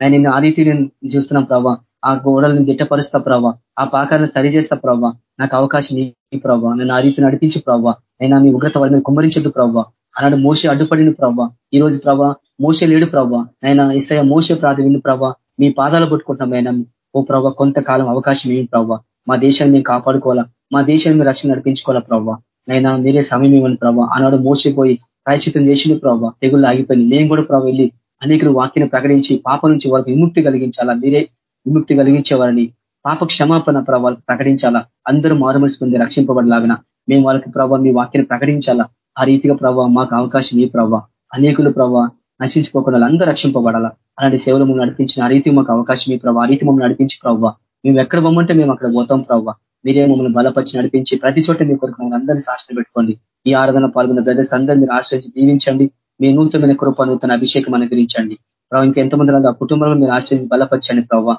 S1: ఆయన నేను ఆ రీతి నేను చూస్తున్నాం ప్రభా. ఆ గోడలను దిట్టపరుస్తా ప్రభా. ఆ పాకాలను సరి చేస్తా ప్రభా. నాకు అవకాశం ఈ ప్రభా. నేను ఆ రీతి నడిపించు ప్రభావ అయినా మీ ఉగ్రత వారి మీద కుమ్మరించద్దు ప్రభావ అలాంటి మోసే అడ్డుపడిన ప్రభావ ఈ రోజు ప్రభా మోసే లేడు ప్రభా. అయినా ఇసయ మోసే ప్రార్థన విని ప్రభా మీ పాదాలు పట్టుకుంటున్నాం అయినా ఓ ప్రభా కొంతకాలం అవకాశం ఏమి ప్రభా. మా దేశాన్ని మేము కాపాడుకోవాలా. మా దేశాన్ని రక్షణ నడిపించుకోవాలా ప్రభావ నైనా మీరే సమయం ఇవ్వండి ప్రభా. ఆనాడు మోసపోయి ప్రాయచితం చేసిన ప్రభావ తెగుళ్ళు ఆగిపోయింది మేము కూడా ప్రభావ వెళ్ళి అనేకులు వాక్యను ప్రకటించి పాప నుంచి వాళ్ళకి విముక్తి కలిగించాలా? మీరే విముక్తి కలిగించేవారని. పాప క్షమాపణ ప్రభావాలు ప్రకటించాలా? అందరూ మారుమసి పొంది రక్షింపబడలాగిన మేము వాళ్ళకి ప్రభావ మీ వాక్యని ప్రకటించాలా? ఆ రీతిగా ప్రభావ మాకు అవకాశం ఏ ప్రభావ అనేకులు ప్రభావ నశించుకోకుండా అందరూ రక్షింపబడాలా? అలాంటి సేవలు మమ్మల్ని నడిపించిన ఆ రీతి మాకు అవకాశం ఈ ప్రభావ ఆ రీతి మమ్మల్ని నడిపించి ప్రభావ మేము ఎక్కడ పోమంటే మేము అక్కడ పోతాం ప్రభావ మీరే మమ్మల్ని బలపరిచి నడిపించి ప్రతి చోట మీ కొరకు మమ్మల్ని అందరినీ సాక్షి పెట్టుకోండి. ఈ ఆరాధన పాల్గొన్న బ్రదర్స్ అందరినీ ఆశ్రయించి దీవించండి. మీ నూతనమైన కృప నూతన అభిషేకం అనుగ్రహించండి. ప్రభావ ఇంకెంతమంది రాదు ఆ కుటుంబంలో మీరు ఆశ్రయించి బలపరచండి ప్రభావ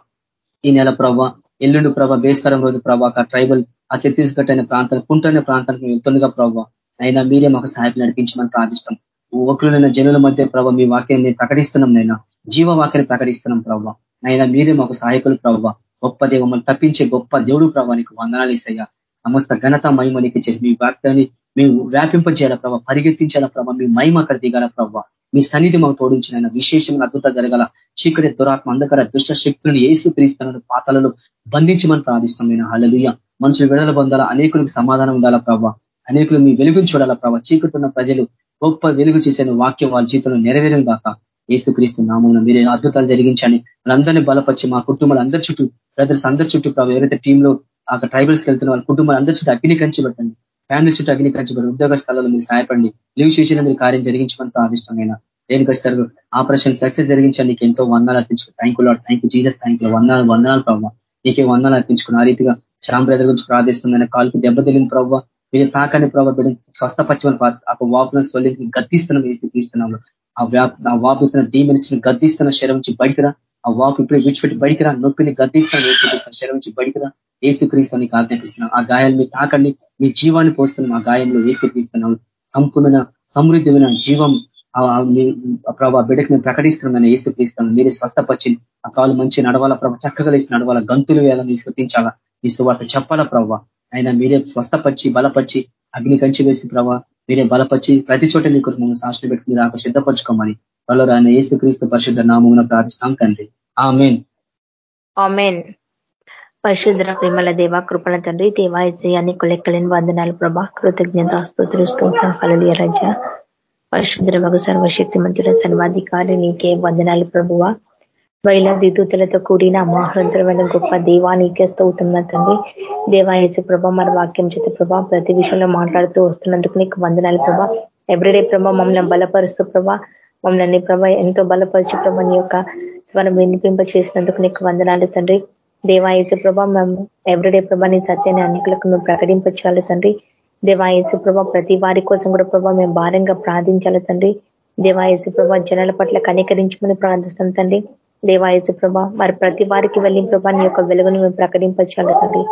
S1: ఈ నెల ప్రభావ ఎల్లుండి ప్రభావ బేస్కరం రోజు ప్రభావ ట్రైబల్ ఆ ఛత్తీస్గఢ్ అనే ప్రాంతానికి కుంటనే ప్రాంతానికి వెళ్తుండగా ప్రభావ అయినా మీరే మాకు సహాయం నడిపించమని ప్రార్థిస్తాం. ఒకరులైన జనుల మధ్య ప్రభావ మీ వాక్యాన్ని ప్రకటిస్తున్నాం నైనా జీవ వాక్యని ప్రకటిస్తున్నాం ప్రభావ అయినా మీరే మాకు సహాయకులు ప్రభావ గొప్ప దేవమ్మని తప్పించే గొప్ప దేవుడు ప్రభావానికి వందనాలు ఇస్తాయా సమస్త ఘనత మహిమనికి చేసి మీ వాక్యాన్ని మేము వ్యాపింపజేయాల ప్రభావ పరిగెత్తించాల ప్రభావ మీ మహిమ అక్కడ దిగాల ప్రభావ మీ సన్నిధి మాకు తోడించిన విశేషమైన అద్భుత జరగాల. చీకటి దురాత్మ అంధకార దుష్ట శక్తులను ఏసు క్రీస్తులను పాతలను బంధించమని ప్రార్థిస్తాం నేను హలలుయ మనుషులు విడుదల పొందాల అనేకులకు సమాధానం ఉండాల ప్రభావ అనేకులు మీ వెలుగుని చూడాల ప్రభావ చీకటున్న ప్రజలు గొప్ప వెలుగు చేసిన వాక్యం వాళ్ళ జీవితంలో నెరవేరం దాకా ఏసుక్రీస్తు నామం మీరే అద్భుతాలు జరిగించండి. వాళ్ళందరినీ బలపరిచి మా కుటుంబాలు అందరి చుట్టూ బ్రదర్స్ అందరి చుట్టూ ప్రభావ ఎవరైతే టీంలో ఆ ట్రైబల్స్కి వెళ్తున్న వాళ్ళ కుటుంబాలు అందరి చుట్టూ అగ్ని కంచి పెట్టండి. ఫ్యామిలీ చుట్టూ అగ్ని కంచి ఉద్యోగ స్థలాల్లో మీరు సహాయపడండి లీవ్ చేసిన మీరు కార్యం జరిగించమని ప్రార్థిష్టమైన దేనికి వస్తారు ఆపరేషన్ సక్సెస్ జరిగించండి నీకు ఎంతో వందలు అర్పించుకో. Thank you lord thank you Jesus thank you వందనాలు వందనాలు ప్రభావ నీకే వందనాలు అర్పించుకున్న ఆ రీతిగా శ్యామ్ బ్రదర్ గురించి ప్రార్థిస్తుందని కాలుకు దెబ్బ తెలియని ప్రభావ మీరు తాకని ప్రభావ బిడ్డ స్వస్థపచ్చమని ఆ వాపున స్వల్లికి గద్దిస్తున్నాం వేసి తీస్తున్నాము ఆ వ్యాప్ ఆ వాపుతున్న డీమెన్స్ని గద్దిస్తున్న శరీరం నుంచి బయటరా ఆ వాపు ఇప్పుడు విడిచిపెట్టి బయటరా నొప్పిని గద్దిస్తాను ఏసుక్రీస్తాను శరం నుంచి బయటికి రా. ఏసుక్రీస్తాను నీకు ఆజ్ఞాపిస్తున్నాను. ఆ గాయాలు మీరు తాకండి. మీ జీవాన్ని పోస్తున్నాం ఆ గాయంలో ఏసుక్రీస్తున్నాం సంపూర్ణ సమృద్ధమైన జీవం. ప్రభావ బిడ్డకు మేము ప్రకటిస్తున్నాం ఏసు మీరే స్వస్థపచ్చి ఆ కాలు మంచి నడవాలా ప్రభావ చక్కగా లేచి నడవాలా? గంతులు వేయాలని స్థుతించాలా? మీ సువార్త చెప్పాలా ప్రభావ ఆయన మీరే స్వస్థపరిచి బలపరిచి అగ్ని కంచి వేసి ప్రభావ మీరే బలపరిచి ప్రతి చోట మీ కొరకు మమ్మల్ని సాక్షి పెట్టి సిద్ధపరచుకోమని. త్వరలో ఆయన ఏసుక్రీస్తు పరిశుద్ధ నామమున ప్రార్థిస్తాం తండ్రి.
S4: ఆమెన్. పరిశుద్ర ప్రేమల దేవ కృపణ తండ్రి దేవా అన్ని లెక్కలేని వందనాలు ప్రభా. కృతజ్ఞత స్తోత్ర స్తోత్రం. కలలియ రజ. పరిశుద్ర మగు సర్వశక్తి మంతుల సర్వాధికారి నీకే వందనాలు ప్రభువ. వేలాది దూతలతో కూడిన మహోద్రమైన గొప్ప దేవానికి స్తవుతున్న తండ్రి. దేవాయసు ప్రభ మన వాక్యం చేత ప్రభా ప్రతి విషయంలో మాట్లాడుతూ వస్తున్నందుకు నీకు వందనాలు ప్రభా. ఎవ్రీడే ప్రభా మమ్మల్ని బలపరుస్తూ ప్రభా. మమ్మల్ని ప్రభా ఎంతో బలపరిచి ప్రభా నీ యొక్క స్వరం వినిపింప చేసినందుకు నీకు వందనాలు తండ్రి. దేవాయచు ప్రభా మేము ఎవ్రీడే ప్రభా నీ సత్యాన్ని అన్నికులకు మేము ప్రకటించాలి తండ్రి. దేవాయచు ప్రభా ప్రతి వారి కోసం కూడా ప్రభా మేము భారంగా ప్రార్థించాలి తండ్రి. దేవాయసు ప్రభా జనాల పట్ల కనీకరించమని ప్రార్థిస్తాం తండ్రి. దేవాయచు ప్రభా మరి ప్రతి వారికి వెళ్ళి ప్రభా నీ యొక్క వెలుగును మేము ప్రకటింపచేయాలి తండ్రి.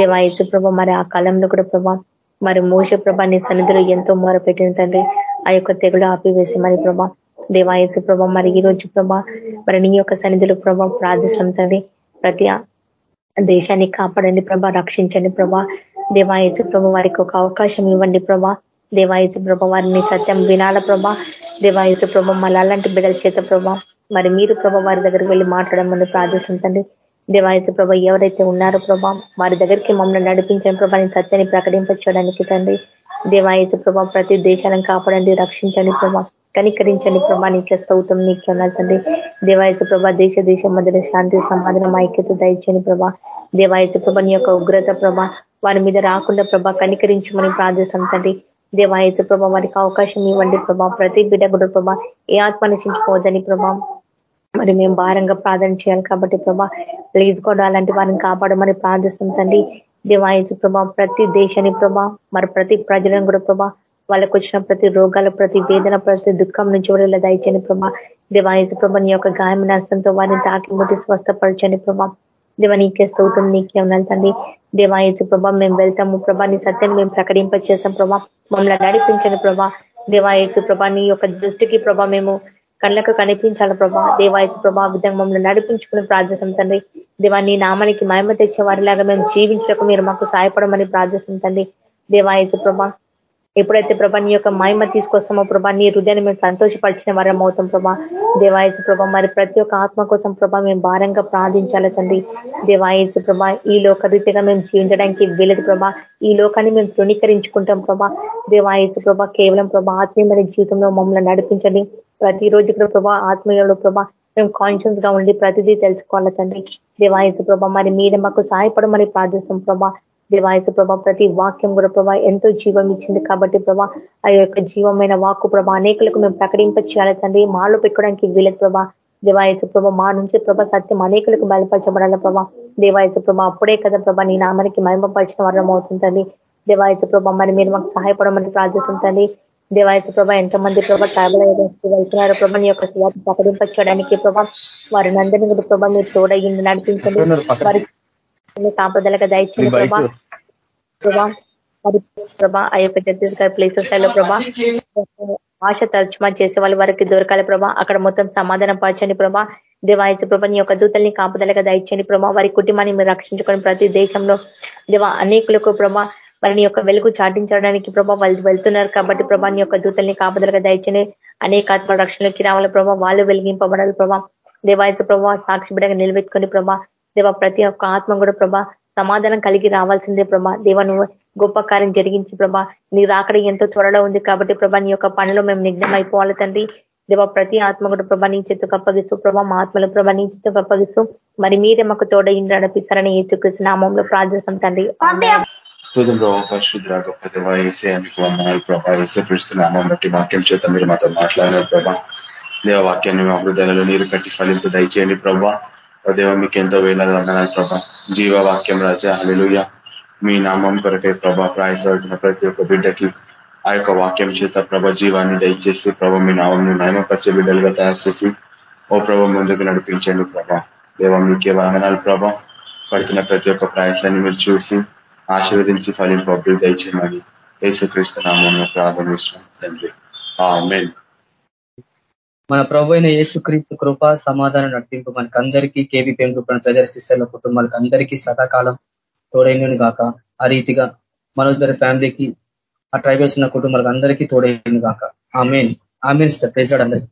S4: దేవాయచు ప్రభా మరి ఆ కాలంలో కూడా ప్రభా మరి మోస ప్రభా నీ సన్నిధిలో ఎంతో మొరపెట్టిన తండ్రి. ఆ యొక్క తెగులు ఆపివేసి మరి ప్రభా దేవాయసు ప్రభా మరి ఈ రోజు ప్రభా మరి నీ యొక్క సన్నిధిలో ప్రభా ప్రార్థిస్తాం తండ్రి. ప్రతి దేశాన్ని కాపాడండి ప్రభా రక్షించండి ప్రభా. దేవాయచు ప్రభ వారికి ఒక అవకాశం ఇవ్వండి ప్రభా. దేవాయచు ప్రభ వారిని సత్యం వినాల ప్రభా. దేవాయచు ప్రభ మళ్ళీ అలాంటి బిడల చేత ప్రభా మరి మీరు ప్రభ వారి దగ్గరికి వెళ్ళి మాట్లాడమని ప్రార్థిస్తుంటండి దేవాయసు ప్రభ ఎవరైతే ఉన్నారో ప్రభా వారి దగ్గరికి మమ్మల్ని నడిపించిన ప్రభాని సత్యాన్ని ప్రకటింపచేయడానికి తండ్రి. దేవాయసు ప్రభా ప్రతి దేశాలను కాపాడండి రక్షించండి ప్రభా. కనికరించండి ప్రభా నీకే స్తౌతం నీకే తండ్రి దేవాయసు ప్రభా దేశ దేశం మధ్య శాంతి సమాధానం ఐక్యత దయచేని ప్రభా. దేవాయసు ప్రభ నీ యొక్క ఉగ్రత ప్రభ వారి మీద రాకుండా ప్రభా కనికరించమని ప్రార్థిస్తాం తండ్రి. దేవాయసు ప్రభా వారికి అవకాశం ఇవ్వండి ప్రభా. ప్రతి బిడ్డ కూడా ప్రభా ఏ ఆత్మ నశించుకోవద్దని ప్రభా. మరి మేము భారంగా ప్రార్థన చేయాలి కాబట్టి ప్రభా ప్లీజ్ కూడా అలాంటి వారిని కాపాడమని ప్రార్థిస్తుంది తండ్రి. దేవాయసు ప్రభా ప్రతి దేశాన్ని ప్రభా మరి ప్రతి ప్రజలను కూడా ప్రభా వాళ్ళకు వచ్చిన ప్రతి రోగాల ప్రతి వేదన ప్రతి దుఃఖం నుంచి కూడా దయచని ప్రభా. దేవాయసు ప్రభ నీ యొక్క గాయం నష్టంతో వారిని తాకి ముట్టి స్వస్థపరచని ప్రభా. దేవ నీకే స్తోత్రం నీకే ఉన్నాను తండ్రి. దేవాయచు ప్రభా మేము వెళ్తాము ప్రభా. నీ సత్యాన్ని మేము ప్రకటింప చేసాం ప్రభా. మమ్మల్ని నడిపించని ప్రభా. దేవాయచు ప్రభా నీ యొక్క దృష్టికి ప్రభా మేము కళ్ళకు కనిపించాలి ప్రభా. దేవాయసు ప్రభా విధంగా మమ్మల్ని నడిపించుకుని ప్రార్థిస్తాం తండ్రి. దేవా నీ నామానికి మహిమ తెచ్చే వారిలాగా మేము జీవించడానికి మీరు మాకు సహాయపడమని ప్రార్థిస్తాం తండ్రి. దేవాయచు ప్రభా ఎప్పుడైతే ప్రభా నీ యొక్క మహిమ తీసుకొస్తామో ప్రభా నీ హృదయాన్ని మేము సంతోషపరిచిన వారం అవుతాం ప్రభా. దేవాయచు ప్రభా మరి ప్రతి ఒక్క ఆత్మ కోసం ప్రభా మేము భారంగా ప్రార్థించాలి తండ్రి. దేవాయచు ప్రభా ఈ లోక రీతిగా మేము జీవించడానికి వీలదు ప్రభా. ఈ లోకాన్ని మేము తృణీకరించుకుంటాం ప్రభా. దేవాయచు ప్రభా కేవలం ప్రభా ఆత్మీయమైన జీవితంలో మమ్మల్ని నడిపించండి. ప్రతిరోజు కూడా ప్రభా ఆత్మీయంలో ప్రభా మేము కాన్షియన్స్గా ఉండి ప్రతిదీ తెలుసుకోవాలి తండ్రి. దేవాయసు ప్రభా మరి మీద మాకు సహాయపడమని ప్రార్థిస్తాం ప్రభా. దేవాయసు ప్రభా ప్రతి వాక్యం కూడా ప్రభా ఎంతో జీవం ఇచ్చింది కాబట్టి ప్రభా ఆ యొక్క జీవమైన వాక్కు ప్రభా అనేకులకు మేము ప్రకటింప చేయాలి తండ్రి. మాలో పెట్టుకోవడానికి వీలేదు ప్రభా. దేవాయసు ప్రభ మా నుంచి ప్రభ సత్యం అనేకులకు బయలుపరచబడాల ప్రభా. దేవాయసు ప్రభ అప్పుడే కదా ప్రభా నీ నామానికి మహిమపరిచిన వరం అవుతుందండి దేవాయసు ప్రభ మరి మీరు మాకు సహాయపడమని ప్రార్థిస్తుంటండి దేవాయసు ప్రభ ఎంతమంది ప్రభా ట్రైబల్ వెళ్తున్నారు ప్రభా నీ యొక్క శివాన్ని ప్రకటింపచ్చడానికి ప్రభా వారిని అందరినీ కూడా ప్రభా మీరు తోడయ్యింది నడిపించండి. వారి కాపుదలగా దయచేయండి ప్రభా. ప్రభా ప్రభా ఆ యొక్క ఛత్తీస్గఢ్ ప్లేసెస్లో ప్రభా. ఆశ తర్చుమా చేసే వాళ్ళు వారికి దొరకాలి ప్రభా. అక్కడ మొత్తం సమాధానం పరచండి ప్రభా. దేవాయచ ప్రభా నీ యొక్క దూతల్ని కాపుదలగా దయచండి ప్రభా వారి కుటుంబాన్ని మీరు రక్షించుకొని ప్రతి దేశంలో దేవా అనేకులకు ప్రభా వారిని యొక్క వెలుగు చాటించడానికి ప్రభా వాళ్ళు వెళ్తున్నారు కాబట్టి ప్రభా నీ యొక్క దూతల్ని కాపుదలుగా దయచని అనేక ఆత్మ రక్షణలకి రావాలి ప్రభా. వాళ్ళు వెలిగింపబడాలి ప్రభా. దేవాయచ ప్రభా సాక్షి బిడగా నిలబెట్టుకొని ప్రభా దేవ ప్రతి ఒక్క ఆత్మ కూడా ప్రభా సమాధానం కలిగి రావాల్సిందే ప్రభా. దేవ నువ్వు గొప్ప కార్యం జరిగించి ప్రభా నీ రాకడ ఎంతో త్వరలో ఉంది కాబట్టి ప్రభా నీ యొక్క పనిలో మేము నిగ్నం అయిపోవాలి తండ్రి. దేవ ప్రతి ఆత్మ కూడా ప్రభా నీ చేతికి అప్పగిస్తూ ప్రభా మా ఆత్మలు ప్రభా నీ చేతికి అప్పగిస్తూ మరి మీరే మాకు తోడ ఇంద్ర నడిపిస్తారని ఏచుకృష్ణ నామంలో ప్రార్థిస్తాం తండ్రి.
S2: స్తోత్రం ప్రభావ పరిశుద్ధ గొప్ప దేవ ఏసే మీకు వందనాలు ప్రభా. ఏసే పిలుస్తున్నామం బట్టి వాక్యం చేత మీరు మాతో మాట్లాడినారు ప్రభా. దేవ వాక్యాన్ని మా హృదయాలలో నీరు కట్టి ఫలింపు దయచేయండి ప్రభా. దేవ మీకు ఎంతో వేలాది వందనాలు ప్రభా జీవ వాక్యం రాజా హలిలుయ మీ నామం కొరకే ప్రభా ప్రాయసడుతున్న ప్రతి ఒక్క బిడ్డకి ఆ యొక్క వాక్యం చేత ప్రభ జీవాన్ని దయచేసి ప్రభ మీ నామంను నయమపరిచే బిడ్డలుగా తయారు చేసి ఓ ప్రభ ముందుకు నడిపించండి ప్రభా దేవ మీకే వందనాలు ప్రభా పడుతున్న ప్రతి ఒక్క ప్రయాసాన్ని మీరు చూసి ఆశీర్వదించి ఫలింపు అభివృద్ధి దయచేయమని యేసుక్రీస్తు నామంలో విశ్వం తండ్రి
S1: మన ప్రభు అయిన యేసుక్రీస్తు కృప సమాధానం నడిపింపు మనకి అందరికీ కేవీపీఎం కృపను ప్రదర్శిస్తున్న కుటుంబాలకు అందరికీ సదాకాలం తోడైనను గాక. ఆ రీతిగా మనోజ్ ఫ్యామిలీకి ఆ ట్రైబల్స్ ఉన్న కుటుంబాలకు అందరికీ తోడైనను గాక. ఆ మెయిన్ ఆ మీన్స్ ప్రెసిడెంట్ అందరికీ.